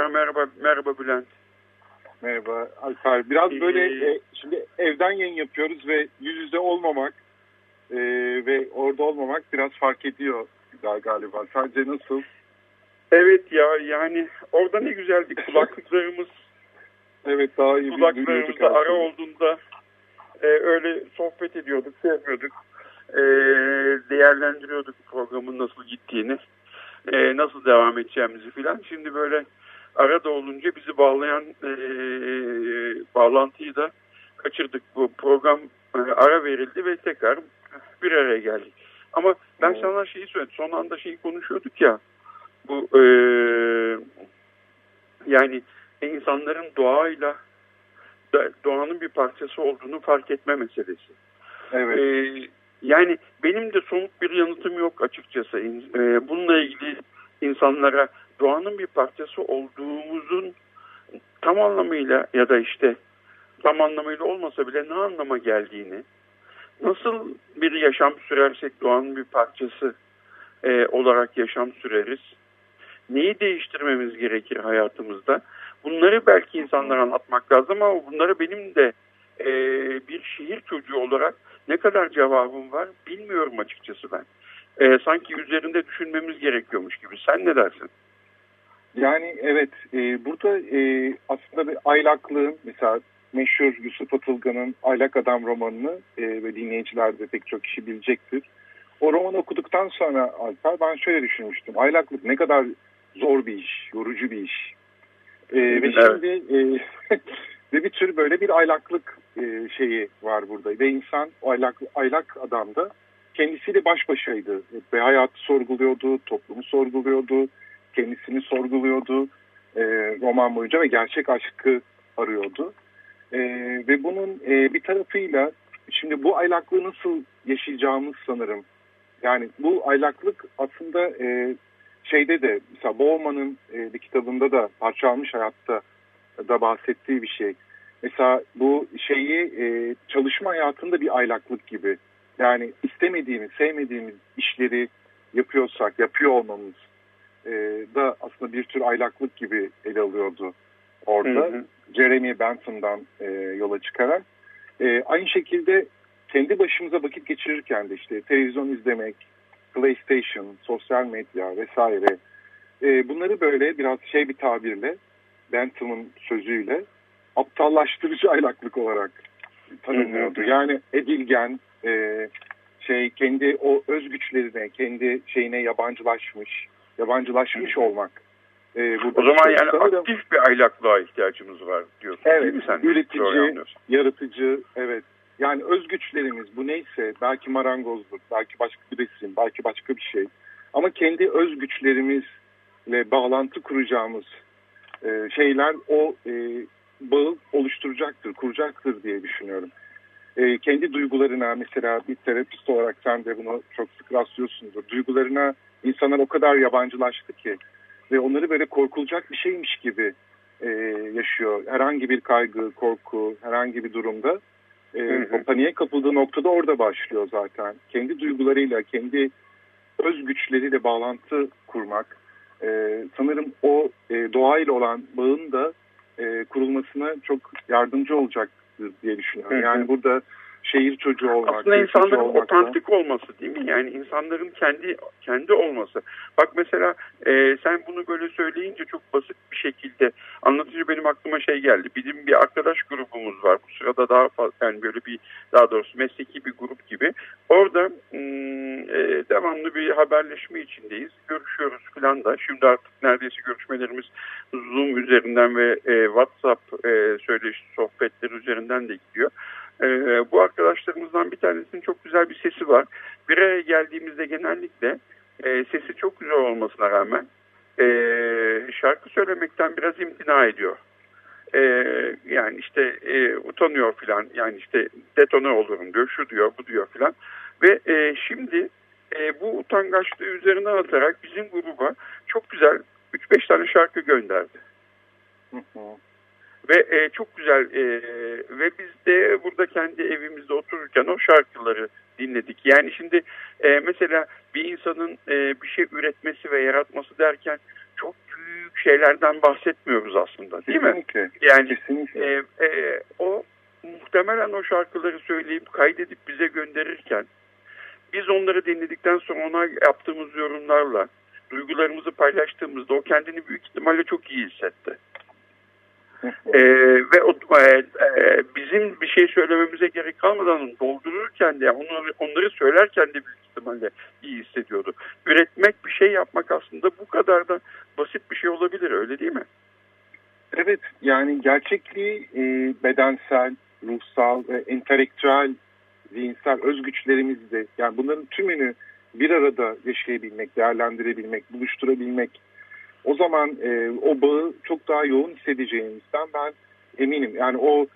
Merhaba, merhaba Bülent. Merhaba Alper. Biraz ee, böyle e, şimdi evden yayın yapıyoruz ve yüz yüze olmamak e, ve orada olmamak biraz fark ediyor galiba. Sadece nasıl? Evet ya yani orada ne güzeldi kulaklıklarımız. evet daha iyi kulaklarımızda ara olduğunda e, öyle sohbet ediyorduk, seviyorduk. E, değerlendiriyorduk programın nasıl gittiğini. E, nasıl devam edeceğimizi filan. Şimdi böyle arada olunca bizi bağlayan e, bağlantıyı da kaçırdık. Bu program e, ara verildi ve tekrar bir araya geldik. Ama ben evet. sana şeyi söyledim. Son anda şeyi konuşuyorduk ya. Bu e, yani insanların doğayla doğanın bir parçası olduğunu fark etme meselesi. Evet. E, yani benim de somut bir yanıtım yok açıkçası. E, bununla ilgili insanlara doğanın bir parçası olduğumuzun tam anlamıyla ya da işte tam anlamıyla olmasa bile ne anlama geldiğini, nasıl bir yaşam sürersek doğanın bir parçası e, olarak yaşam süreriz, neyi değiştirmemiz gerekir hayatımızda, bunları belki insanlara anlatmak lazım ama bunları benim de e, bir şehir çocuğu olarak ne kadar cevabım var bilmiyorum açıkçası ben. E, sanki üzerinde düşünmemiz gerekiyormuş gibi. Sen ne dersin? Yani evet e, burada e, aslında bir aylaklığın mesela meşhur Yusuf Atılgan'ın Aylak Adam romanını e, ve dinleyiciler de pek çok kişi bilecektir. O romanı okuduktan sonra Alper ben şöyle düşünmüştüm. Aylaklık ne kadar zor bir iş, yorucu bir iş. E, ve şimdi e, ve bir tür böyle bir aylaklık e, şeyi var burada. Ve insan aylak, aylak adamda kendisiyle baş başaydı. Ve hayatı sorguluyordu, toplumu sorguluyordu kendisini sorguluyordu e, roman boyunca ve gerçek aşkı arıyordu. E, ve bunun bir tarafıyla şimdi bu aylaklığı nasıl yaşayacağımız sanırım. Yani bu aylaklık aslında şeyde de mesela Bowman'ın e, bir kitabında da parçalanmış hayatta da bahsettiği bir şey. Mesela bu şeyi e, çalışma hayatında bir aylaklık gibi. Yani istemediğimiz, sevmediğimiz işleri yapıyorsak, yapıyor olmamız e, da aslında bir tür aylaklık gibi ele alıyordu orada. Hı hı. Jeremy Bentham'dan e, yola çıkarak. E, aynı şekilde kendi başımıza vakit geçirirken de işte televizyon izlemek, PlayStation, sosyal medya vesaire e, bunları böyle biraz şey bir tabirle Bentham'ın sözüyle aptallaştırıcı aylaklık olarak tanımlıyordu. Yani edilgen, e, şey kendi o özgüçlerine, kendi şeyine yabancılaşmış, yabancılaşmış olmak. E, o zaman yani aktif bir aylaklığa ihtiyacımız var diyorsun evet, değil mi sen? Üretici, yaratıcı, evet. Yani özgüçlerimiz bu neyse belki marangozluk, belki başka bir resim, belki başka bir şey. Ama kendi özgüçlerimizle bağlantı kuracağımız e, şeyler o e, bağı oluşturacaktır, kuracaktır diye düşünüyorum. E, kendi duygularına mesela bir terapist olarak sen de bunu çok sık rastlıyorsundur. Duygularına insanlar o kadar yabancılaştı ki ve onları böyle korkulacak bir şeymiş gibi e, yaşıyor. Herhangi bir kaygı, korku, herhangi bir durumda E, hı hı. O paniğe kapıldığı noktada orada başlıyor zaten. Kendi duygularıyla, kendi öz güçleriyle bağlantı kurmak. E, sanırım o e, doğayla olan bağın da e, kurulmasına çok yardımcı olacaktır diye düşünüyorum. Hı. Yani burada şehir çocuğu olmak. Aslında insanların otantik olması değil mi? Yani insanların kendi kendi olması. Bak mesela e, sen bunu böyle söyleyince çok basit bir şekilde anlatıcı benim aklıma şey geldi. Bizim bir arkadaş grubumuz var. Bu sırada daha yani böyle bir daha doğrusu mesleki bir grup gibi. Orada hmm, e, devamlı bir haberleşme içindeyiz. Görüşüyoruz filan da. Şimdi artık neredeyse görüşmelerimiz Zoom üzerinden ve e, WhatsApp e, söyleşi sohbetleri üzerinden de gidiyor. E, bu arkadaşlarımızdan bir tanesinin çok güzel bir sesi var. Bir araya geldiğimizde genellikle e, sesi çok güzel olmasına rağmen e, şarkı söylemekten biraz imtina ediyor. E, yani işte e, utanıyor filan yani işte detone olurum diyor şu diyor bu diyor filan ve e, şimdi e, bu utangaçlığı üzerine atarak bizim gruba çok güzel 3-5 tane şarkı gönderdi. Hı hı. Ve e, çok güzel e, ve biz de burada kendi evimizde otururken o şarkıları dinledik. Yani şimdi e, mesela bir insanın e, bir şey üretmesi ve yaratması derken çok büyük şeylerden bahsetmiyoruz aslında değil Kesinlikle. mi? Yani Kesinlikle. E, e, o muhtemelen o şarkıları söyleyip kaydedip bize gönderirken biz onları dinledikten sonra ona yaptığımız yorumlarla duygularımızı paylaştığımızda o kendini büyük ihtimalle çok iyi hissetti ee, ve o, e, e, bizim bir şey söylememize gerek kalmadan doldururken de onları, onları söylerken de büyük ihtimalle iyi hissediyordu. Üretmek bir şey yapmak aslında bu kadar da basit bir şey olabilir öyle değil mi? Evet yani gerçekliği e, bedensel, ruhsal ve entelektüel, zihinsel özgüçlerimizde yani bunların tümünü bir arada yaşayabilmek, değerlendirebilmek, buluşturabilmek o zaman e, o bağı çok daha yoğun hissedeceğimizden ben eminim. Yani o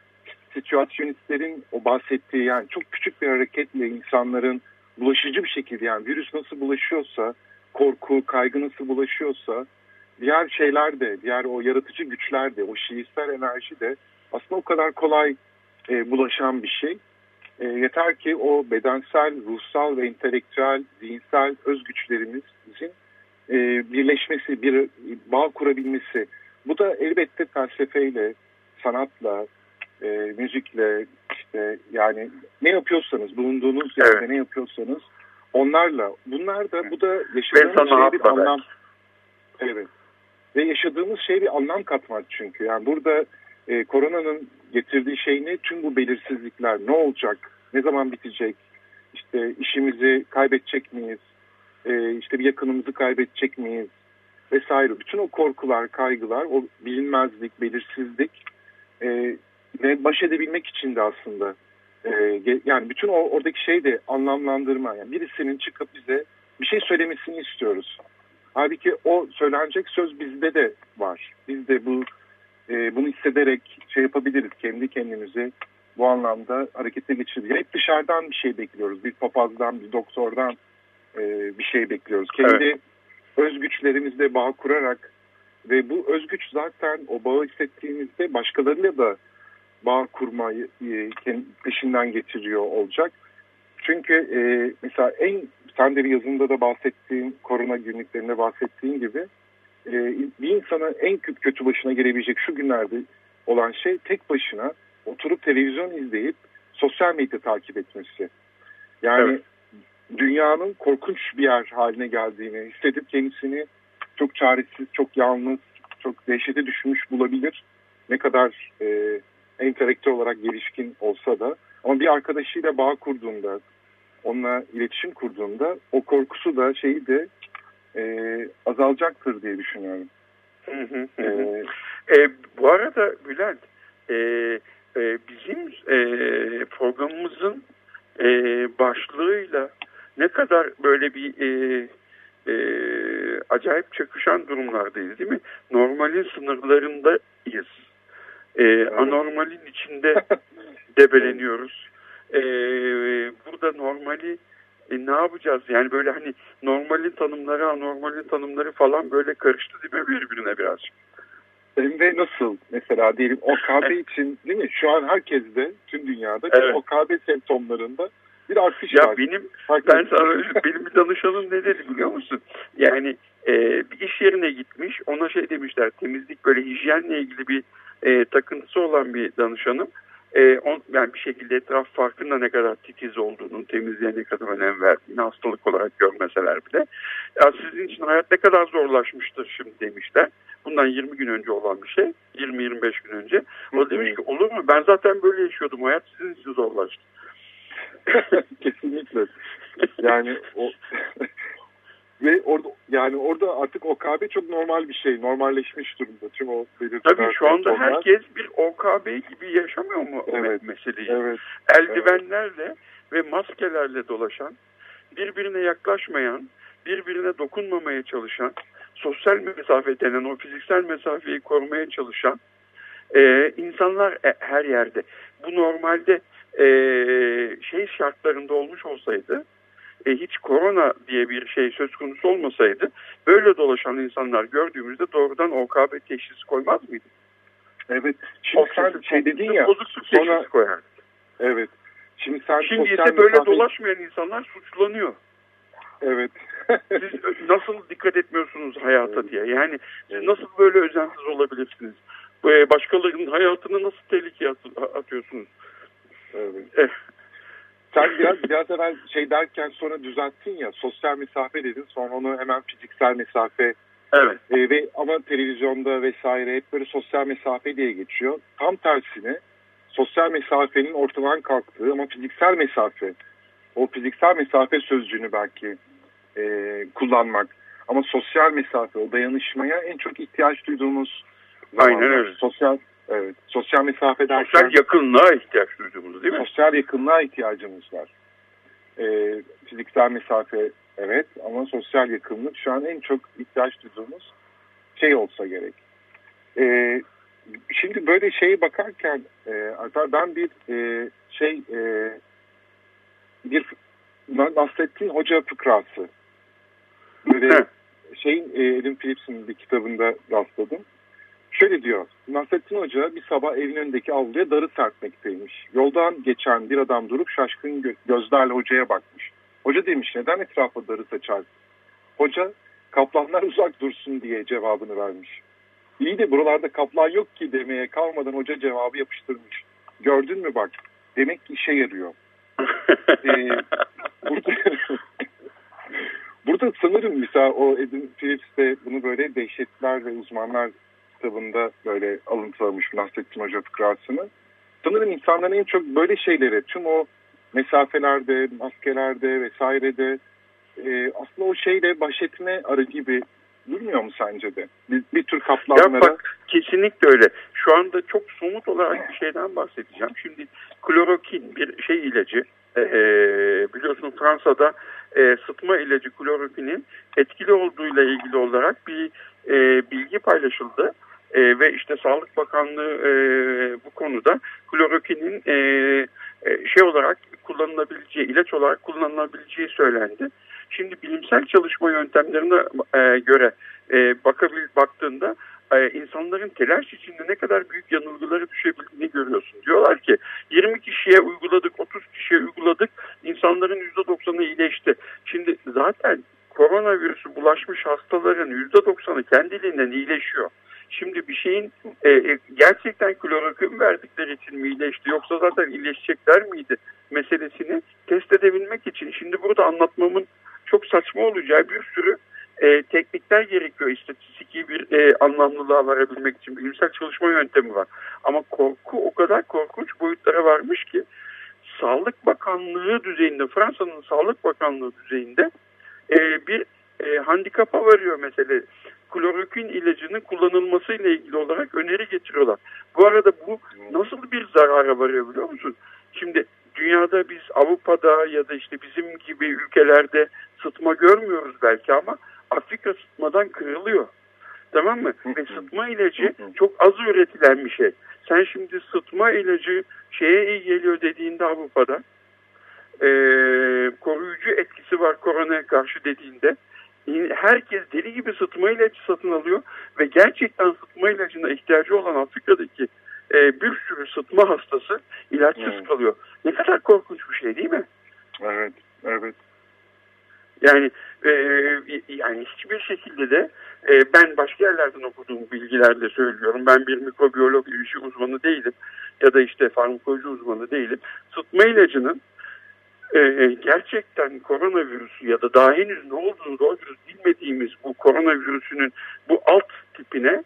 situasyonistlerin o bahsettiği yani çok küçük bir hareketle insanların bulaşıcı bir şekilde yani virüs nasıl bulaşıyorsa, korku, kaygı nasıl bulaşıyorsa diğer şeyler de, diğer o yaratıcı güçler de, o şiirsel enerji de aslında o kadar kolay e, bulaşan bir şey. E, yeter ki o bedensel, ruhsal ve entelektüel, zihinsel özgüçlerimizin e, birleşmesi, bir bağ kurabilmesi. Bu da elbette felsefeyle, sanatla, e, müzikle, işte yani ne yapıyorsanız, bulunduğunuz yerde evet. ne yapıyorsanız onlarla. Bunlar da bu da yaşadığımız şey bir anlam. Evet. Ve yaşadığımız şey bir anlam katmak çünkü. Yani burada e, koronanın getirdiği şey ne? Tüm bu belirsizlikler ne olacak? Ne zaman bitecek? İşte işimizi kaybedecek miyiz? E, işte bir yakınımızı kaybedecek miyiz vesaire. Bütün o korkular, kaygılar, o bilinmezlik, belirsizlik e, ve baş edebilmek için de aslında e, yani bütün o oradaki şey de anlamlandırma. Yani birisinin çıkıp bize bir şey söylemesini istiyoruz. Halbuki o söylenecek söz bizde de var. Biz de bu e, bunu hissederek şey yapabiliriz. Kendi kendimizi bu anlamda harekete geçirebiliriz. Hep dışarıdan bir şey bekliyoruz. Bir papazdan, bir doktordan, e, bir şey bekliyoruz. Kendi evet. özgüçlerimizle bağ kurarak ve bu özgüç zaten o bağı hissettiğimizde başkalarıyla da bağ kurmayı e, peşinden getiriyor olacak. Çünkü e, mesela en sen de bir yazında da bahsettiğin korona günlüklerinde bahsettiğin gibi e, bir insana en kötü başına gelebilecek şu günlerde olan şey tek başına oturup televizyon izleyip sosyal medya takip etmesi. Yani evet dünyanın korkunç bir yer haline geldiğini hissedip kendisini çok çaresiz, çok yalnız, çok dehşete düşmüş bulabilir. Ne kadar e, entelektüel olarak gelişkin olsa da. Ama bir arkadaşıyla bağ kurduğunda, onunla iletişim kurduğunda o korkusu da şeyi de e, azalacaktır diye düşünüyorum. Hı hı hı. Ee, e, bu arada Bülent, e, e, bizim e, programımızın e, başlığıyla ne kadar böyle bir e, e, acayip çakışan durumlardayız değil mi? Normalin sınırlarındayız. E, anormalin içinde debeleniyoruz. E, burada normali e, ne yapacağız? Yani böyle hani normalin tanımları, anormalin tanımları falan böyle karıştı değil mi birbirine birazcık? Hem de nasıl mesela diyelim OKB için değil mi? Şu an herkeste tüm dünyada Evet. OKB semptomlarında bir artış Ya var. benim ben sana benim bir danışanım ne dedi biliyor musun? Yani e, bir iş yerine gitmiş ona şey demişler temizlik böyle hijyenle ilgili bir e, takıntısı olan bir danışanım. E, on, yani bir şekilde etraf farkında ne kadar titiz olduğunu, temizliğe ne kadar önem verdiğini hastalık olarak görmeseler bile. Ya sizin için hayat ne kadar zorlaşmıştır şimdi demişler. Bundan 20 gün önce olan bir şey. 20-25 gün önce. O demiş ki olur mu? Ben zaten böyle yaşıyordum. Hayat sizin için zorlaştı. Kesinlikle. Yani o ve orada yani orada artık OKB çok normal bir şey. Normalleşmiş durumda tüm o belirtiler. Tabii şu anda semptomlar. herkes bir OKB gibi yaşamıyor mu Evet, meseleyi? Evet. Eldivenlerle ve maskelerle dolaşan, birbirine yaklaşmayan, birbirine dokunmamaya çalışan, sosyal mesafe denen o fiziksel mesafeyi korumaya çalışan e, insanlar e, her yerde. Bu normalde e, şey şartlarında olmuş olsaydı, e, hiç korona diye bir şey söz konusu olmasaydı, böyle dolaşan insanlar gördüğümüzde doğrudan OKB teşhisi koymaz mıydı? Evet. Şimdi sen şey dedin ya. Bozukluk sonra- teşhisi koyardı. Evet. Şimdi sen Şimdi ise böyle mesafe- dolaşmayan insanlar suçlanıyor. Evet. Siz nasıl dikkat etmiyorsunuz hayata diye. Yani siz Evet. nasıl böyle özensiz olabilirsiniz? Ee, Başkalarının hayatını nasıl tehlikeye at- atıyorsunuz? Evet. Eh, Sen biraz biraz evvel şey derken sonra düzelttin ya sosyal mesafe dedin sonra onu hemen fiziksel mesafe evet. e, ve ama televizyonda vesaire hep böyle sosyal mesafe diye geçiyor. Tam tersine sosyal mesafenin ortadan kalktığı ama fiziksel mesafe o fiziksel mesafe sözcüğünü belki e, kullanmak ama sosyal mesafe o dayanışmaya en çok ihtiyaç duyduğumuz Aynen zamanlar. öyle. Sosyal evet sosyal mesafe derken Sosyal yakınlığa ihtiyaç duyduğumuz değil mi? sosyal yakınlığa ihtiyacımız var. Ee, fiziksel mesafe evet ama sosyal yakınlık şu an en çok ihtiyaç duyduğumuz şey olsa gerek. Ee, şimdi böyle şeye bakarken e, ben bir e, şey e, bir Nasrettin Hoca fıkrası böyle şeyin e, Phillips'in bir kitabında rastladım. Şöyle diyor, Nasrettin Hoca bir sabah evin önündeki avluya darı serpmekteymiş. Yoldan geçen bir adam durup şaşkın gö- gözlerle hocaya bakmış. Hoca demiş neden etrafa darı saçar? Hoca kaplanlar uzak dursun diye cevabını vermiş. İyi de buralarda kaplan yok ki demeye kalmadan hoca cevabı yapıştırmış. Gördün mü bak demek ki işe yarıyor. Ee, burada, burada sanırım mesela o Edin Phillips de bunu böyle Dehşetler ve Uzmanlar kitabında böyle alıntılamış Nasrettin Hoca fıkrasını. Sanırım insanların en çok böyle şeylere tüm o mesafelerde, maskelerde vesairede e, aslında o şeyle baş etme arı gibi durmuyor mu sence de? Bir, bir tür Ya kaplanlara bak kesinlikle öyle. Şu anda çok somut olarak bir şeyden bahsedeceğim. Şimdi klorokin bir şey ilacı. Ee, biliyorsun Fransa'da e, sıtma ilacı klorokinin etkili olduğuyla ilgili olarak bir e, bilgi paylaşıldı. E, ve işte Sağlık Bakanlığı e, bu konuda klorokinin e, e, şey olarak kullanılabileceği, ilaç olarak kullanılabileceği söylendi. Şimdi bilimsel çalışma yöntemlerine e, göre e, bakabil, baktığında e, insanların telaş içinde ne kadar büyük yanılgıları düşebildiğini görüyorsun. Diyorlar ki 20 kişiye uyguladık, 30 kişiye uyguladık, insanların %90'ı iyileşti. Şimdi zaten koronavirüsü bulaşmış hastaların %90'ı kendiliğinden iyileşiyor. Şimdi bir şeyin e, e, gerçekten klorokin verdikleri için mi iyileşti yoksa zaten iyileşecekler miydi meselesini test edebilmek için şimdi burada anlatmamın çok saçma olacağı bir sürü e, teknikler gerekiyor istatistiki bir e, anlamlılığa varabilmek için bilimsel çalışma yöntemi var. Ama korku o kadar korkunç boyutlara varmış ki Sağlık Bakanlığı düzeyinde Fransa'nın Sağlık Bakanlığı düzeyinde e, bir e, handikapa varıyor mesele. Klorokin ilacının kullanılması ile ilgili olarak öneri getiriyorlar. Bu arada bu nasıl bir zarara varıyor biliyor musun? Şimdi dünyada biz Avrupa'da ya da işte bizim gibi ülkelerde sıtma görmüyoruz belki ama Afrika sıtmadan kırılıyor. Tamam mı? Ve sıtma ilacı çok az üretilen bir şey. Sen şimdi sıtma ilacı şeye iyi geliyor dediğinde Avrupa'da e, koruyucu etkisi var koronaya karşı dediğinde herkes deli gibi sıtma ilacı satın alıyor ve gerçekten sıtma ilacına ihtiyacı olan Afrika'daki e, bir sürü sıtma hastası ilaçsız evet. kalıyor. Ne kadar korkunç bir şey değil mi? Evet, evet. Yani e, yani hiçbir şekilde de e, ben başka yerlerden okuduğum bilgilerle söylüyorum. Ben bir mikrobiyolog işi uzmanı değilim ya da işte farmakoloji uzmanı değilim. Sıtma ilacının e, gerçekten koronavirüsü ya da daha henüz ne olduğunu doğru bilmediğimiz bu koronavirüsünün bu alt tipine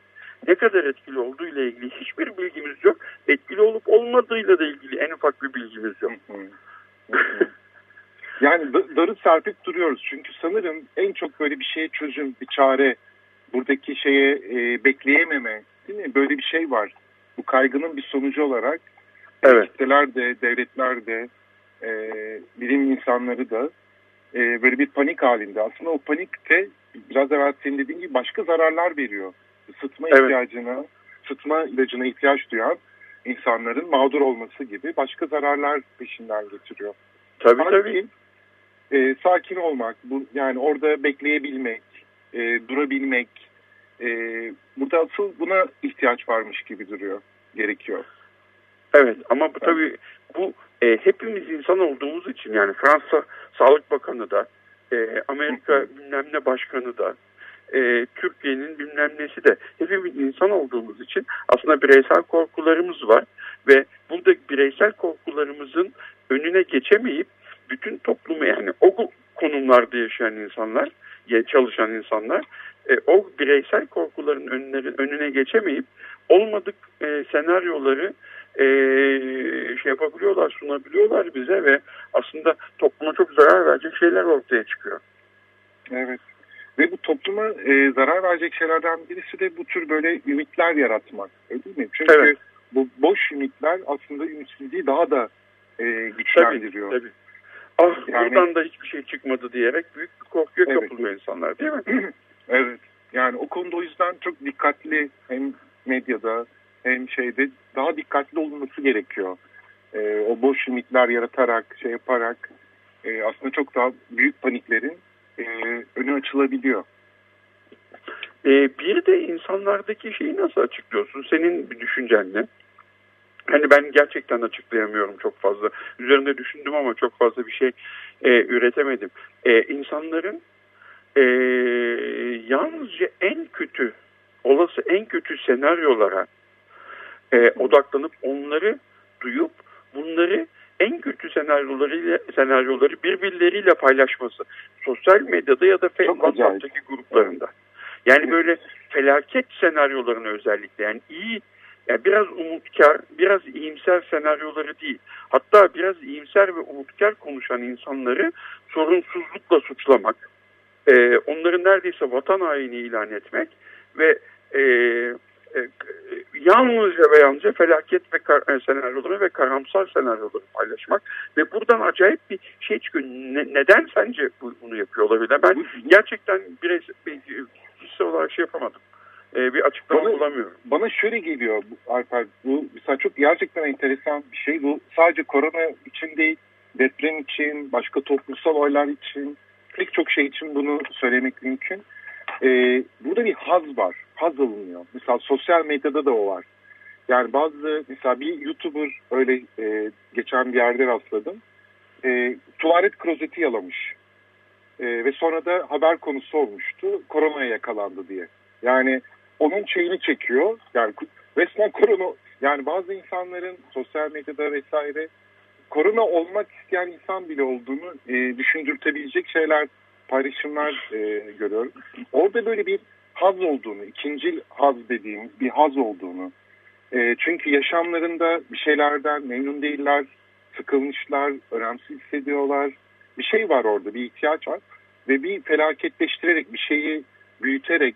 ne kadar etkili olduğu ile ilgili hiçbir bilgimiz yok. Etkili olup olmadığıyla da ilgili en ufak bir bilgimiz yok. yani darı serpip duruyoruz. Çünkü sanırım en çok böyle bir şeye çözüm, bir çare, buradaki şeye e, bekleyememe, değil mi? Böyle bir şey var. Bu kaygının bir sonucu olarak evet. kitleler de, devletler de, e, bilim insanları da e, böyle bir panik halinde. Aslında o panik de biraz evvel senin dediğin gibi başka zararlar veriyor. Sıtma evet. ihtiyacına, sıtma ilacına ihtiyaç duyan insanların mağdur olması gibi başka zararlar peşinden getiriyor. Tabii Halbuki, tabii. E, sakin olmak, bu yani orada bekleyebilmek, e, durabilmek, e, burada asıl buna ihtiyaç varmış gibi duruyor, gerekiyor. Evet ama bu tabii bu e, hepimiz insan olduğumuz için yani Fransa Sağlık Bakanı da e, Amerika bilmem ne başkanı da e, Türkiye'nin bilmem nesi de hepimiz insan olduğumuz için aslında bireysel korkularımız var ve burada bireysel korkularımızın önüne geçemeyip bütün toplumu yani o konumlarda yaşayan insanlar, çalışan insanlar e, o bireysel korkuların önleri, önüne geçemeyip olmadık e, senaryoları e, şey yapabiliyorlar, sunabiliyorlar bize ve aslında topluma çok zarar verecek şeyler ortaya çıkıyor. Evet. Ve bu topluma e, zarar verecek şeylerden birisi de bu tür böyle ümitler yaratmak. Değil mi? Çünkü evet. bu boş ümitler aslında ümitsizliği daha da e, güçlendiriyor. Tabii, tabii. Ah yani, buradan da hiçbir şey çıkmadı diyerek büyük bir korkuya evet. kapılıyor insanlar değil mi? evet. Yani o konuda o yüzden çok dikkatli hem medyada hem şeyde daha dikkatli olunması gerekiyor. E, o boş ümitler yaratarak, şey yaparak e, aslında çok daha büyük paniklerin e, önü açılabiliyor. E, bir de insanlardaki şeyi nasıl açıklıyorsun? Senin bir düşüncen ne? Hani ben gerçekten açıklayamıyorum çok fazla. Üzerinde düşündüm ama çok fazla bir şey e, üretemedim. E, insanların e, yalnızca en kötü, olası en kötü senaryolara e, odaklanıp onları duyup bunları en kötü senaryoları senaryoları birbirleriyle paylaşması. Sosyal medyada ya da Facebook'taki gruplarında. Yani böyle felaket senaryolarını özellikle yani iyi yani biraz umutkar, biraz iyimser senaryoları değil. Hatta biraz iyimser ve umutkar konuşan insanları sorunsuzlukla suçlamak, e, onları neredeyse vatan haini ilan etmek ve e, yalnızca ve yalnızca felaket ve kar, e, senaryoları ve karamsar senaryoları paylaşmak ve buradan acayip bir şey çıkıyor. Ne, neden sence bu, bunu yapıyor olabilir? Ben gerçekten bireysel bir, kişisel olarak şey yapamadım. Ee, bir açıklama bana, bulamıyorum. Bana şöyle geliyor Alper. Bu mesela çok gerçekten enteresan bir şey. Bu sadece korona için değil, deprem için, başka toplumsal olaylar için, pek çok şey için bunu söylemek mümkün. Ee, burada bir haz var. Haz alınıyor. Mesela sosyal medyada da o var. Yani bazı mesela bir YouTuber öyle e, geçen bir yerde rastladım. E, tuvalet klozeti yalamış. E, ve sonra da haber konusu olmuştu. Koronaya yakalandı diye. Yani onun şeyini çekiyor. Yani resmen korona yani bazı insanların sosyal medyada vesaire korona olmak isteyen insan bile olduğunu e, düşündürtebilecek şeyler paylaşımlar e, görüyorum. Orada böyle bir haz olduğunu, ikinci haz dediğimiz bir haz olduğunu. E, çünkü yaşamlarında bir şeylerden memnun değiller, sıkılmışlar, önemsiz hissediyorlar. Bir şey var orada, bir ihtiyaç var. Ve bir felaketleştirerek, bir şeyi büyüterek,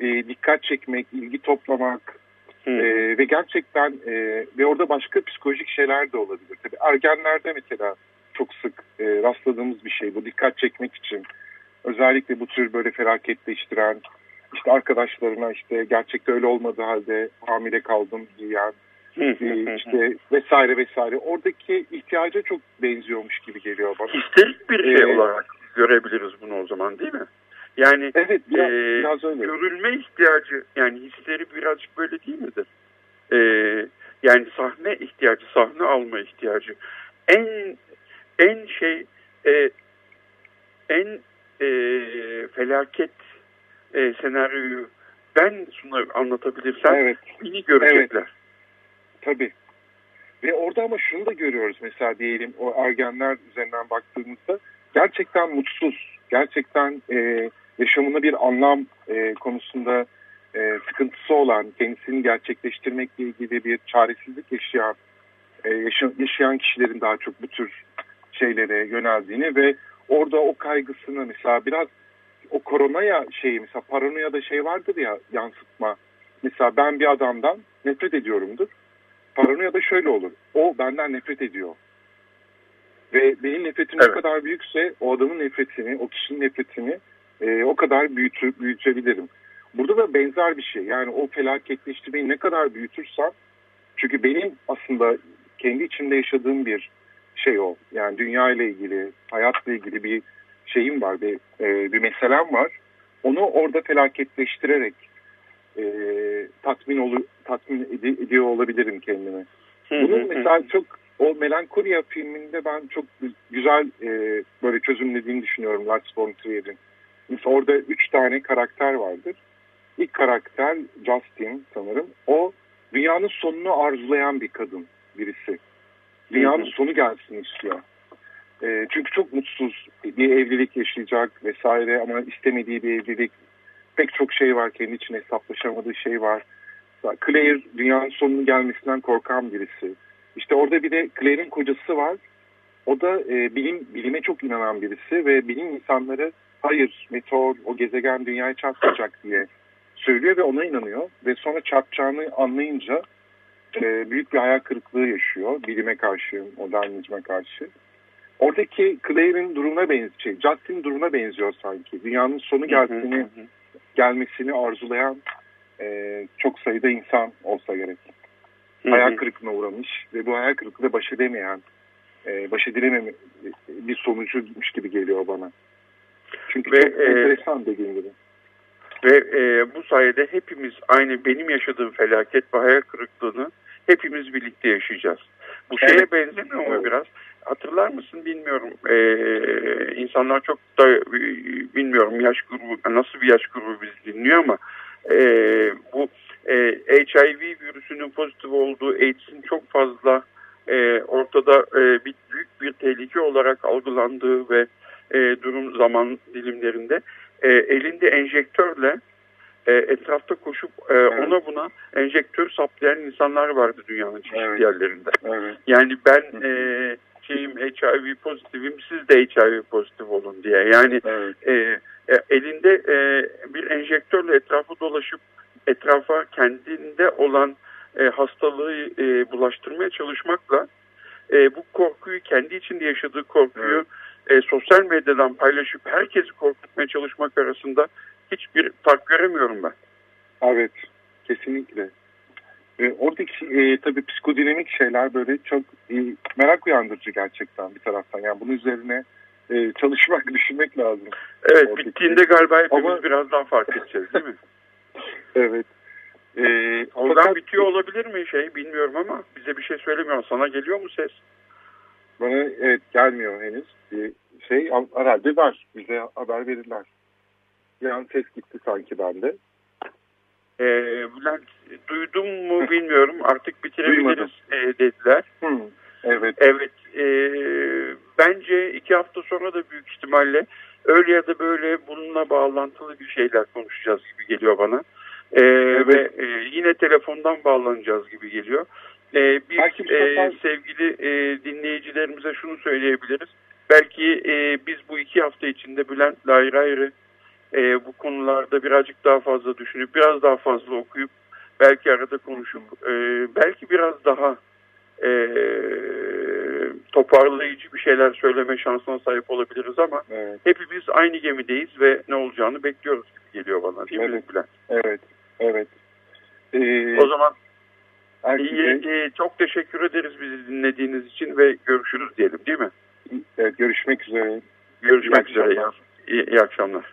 e, dikkat çekmek, ilgi toplamak e, ve gerçekten e, ve orada başka psikolojik şeyler de olabilir. Tabii ergenlerde mesela çok sık e, rastladığımız bir şey bu dikkat çekmek için. Özellikle bu tür böyle felaketleştiren işte arkadaşlarına işte gerçekte öyle olmadığı halde hamile kaldım diyen e, işte vesaire vesaire oradaki ihtiyaca çok benziyormuş gibi geliyor bana. Histerik bir şey ee, olarak görebiliriz bunu o zaman değil mi? Yani Evet biraz, e, biraz öyle. görülme ihtiyacı yani hisleri birazcık böyle değil midir? E, yani sahne ihtiyacı, sahne alma ihtiyacı. En en şey e, en e, felaket e, senaryoyu ben sunar anlatabilirsem Evet. beni görecekler. Tabii. Ve orada ama şunu da görüyoruz mesela diyelim o ergenler üzerinden baktığımızda gerçekten mutsuz, gerçekten e, yaşamına bir anlam e, konusunda e, sıkıntısı olan, kendisini gerçekleştirmekle ilgili bir çaresizlik yaşayan, e, yaşa- yaşayan kişilerin daha çok bu tür şeylere yöneldiğini ve orada o kaygısını mesela biraz o koronaya şeyi mesela paranoyada şey vardır ya yansıtma. Mesela ben bir adamdan nefret ediyorumdur. Paranoya da şöyle olur. O benden nefret ediyor. Ve benim nefretim Evet. ne kadar büyükse o adamın nefretini, o kişinin nefretini e, o kadar büyütü, büyütebilirim. Burada da benzer bir şey. Yani o felaketleştirmeyi ne kadar büyütürsem çünkü benim aslında kendi içimde yaşadığım bir şey o. Yani dünya ile ilgili, hayatla ilgili bir şeyim var, bir, e, bir meselem var. Onu orada felaketleştirerek e, tatmin olu, tatmin edi- ediyor olabilirim hı Bunun mesela çok o Melankolia filminde ben çok gü- güzel e, böyle çözümlediğini düşünüyorum Lars von Trier'in. Mesela orada üç tane karakter vardır. İlk karakter Justin sanırım. O dünyanın sonunu arzulayan bir kadın birisi. Dünyanın Hı hı. sonu gelsin istiyor. E, çünkü çok mutsuz bir evlilik yaşayacak vesaire ama istemediği bir evlilik. Pek çok şey var kendi için hesaplaşamadığı şey var. Claire dünyanın sonunun gelmesinden korkan birisi. İşte orada bir de Claire'in kocası var. O da e, bilim bilime çok inanan birisi ve bilim insanları hayır meteor o gezegen dünyaya çarpacak diye söylüyor ve ona inanıyor. Ve sonra çarpacağını anlayınca e, büyük bir hayal kırıklığı yaşıyor bilime karşı, modernizme karşı. Oradaki Claire'in durumuna benziyor, şey, Justin durumuna benziyor sanki. Dünyanın sonu geldiğini, gelmesini arzulayan e, çok sayıda insan olsa gerek. Hayal kırıklığına uğramış ve bu hayal kırıklığıyla baş edemeyen, e, baş edilememe bir sonucuymuş gibi geliyor bana. Çünkü Ve, çok e, enteresan dediğim gibi. Ve e, bu sayede hepimiz aynı benim yaşadığım felaket ve hayal kırıklığını hepimiz birlikte yaşayacağız. Bu şeye Evet. benzemiyor mu Evet. biraz? Hatırlar mısın bilmiyorum. E, insanlar çok da bilmiyorum yaş grubu nasıl bir yaş grubu bizi dinliyor ama e, bu e, HIV virüsünün pozitif olduğu AIDS'in çok fazla e, ortada e, bir büyük bir tehlike olarak algılandığı ve e, durum zaman dilimlerinde e, elinde enjektörle e, etrafta koşup e, ona buna enjektör saplayan insanlar vardı dünyanın çeşitli Evet. yerlerinde. Evet. Yani ben e, şeyim HIV pozitifim siz de HIV pozitif olun diye. Yani Evet. e, e, elinde e, bir enjektörle etrafı dolaşıp etrafa kendinde olan e, hastalığı e, bulaştırmaya çalışmakla e, bu korkuyu kendi içinde yaşadığı korkuyu e, sosyal medyadan paylaşıp herkesi korkutmaya çalışmak arasında hiçbir fark göremiyorum ben. Evet. Kesinlikle. E, oradaki e, tabii psikodinamik şeyler böyle çok e, merak uyandırıcı gerçekten bir taraftan. Yani bunun üzerine e, çalışmak, düşünmek lazım. Evet Oradaki- bittiğinde galiba hepimiz Ama- biraz daha fark edeceğiz değil mi? Evet. E, Oradan fakat bitiyor olabilir mi şey bilmiyorum ama bize bir şey söylemiyor. Sana geliyor mu ses? Bana evet gelmiyor henüz bir şey. Ama Herhalde var. Bize haber verirler. Yani ses gitti sanki bende. Ee, Bülent duydum mu bilmiyorum artık bitirebiliriz e, dediler. Hmm. Evet. Evet e, bence iki hafta sonra da büyük ihtimalle öyle ya da böyle bununla bağlantılı bir şeyler konuşacağız gibi geliyor bana. E, Ve e, yine telefondan bağlanacağız gibi geliyor. E, biz Belki e, sefer- sevgili e, dinleyicilerimize şunu söyleyebiliriz. Belki e, biz bu iki hafta içinde Bülent'le ayrı ayrı e, bu konularda birazcık daha fazla düşünüp biraz daha fazla okuyup belki arada konuşup e, belki biraz daha e, toparlayıcı bir şeyler söyleme şansına sahip olabiliriz ama Evet. hepimiz aynı gemideyiz ve ne olacağını bekliyoruz gibi geliyor bana değil mi Evet. Bülent? Evet. Evet. Ee, O zaman iyi, iyi, çok teşekkür ederiz bizi dinlediğiniz için ve görüşürüz diyelim değil mi? evet, görüşmek üzere. Görüşmek İyi üzere. İyi, iyi akşamlar.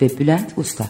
ve Bülent Usta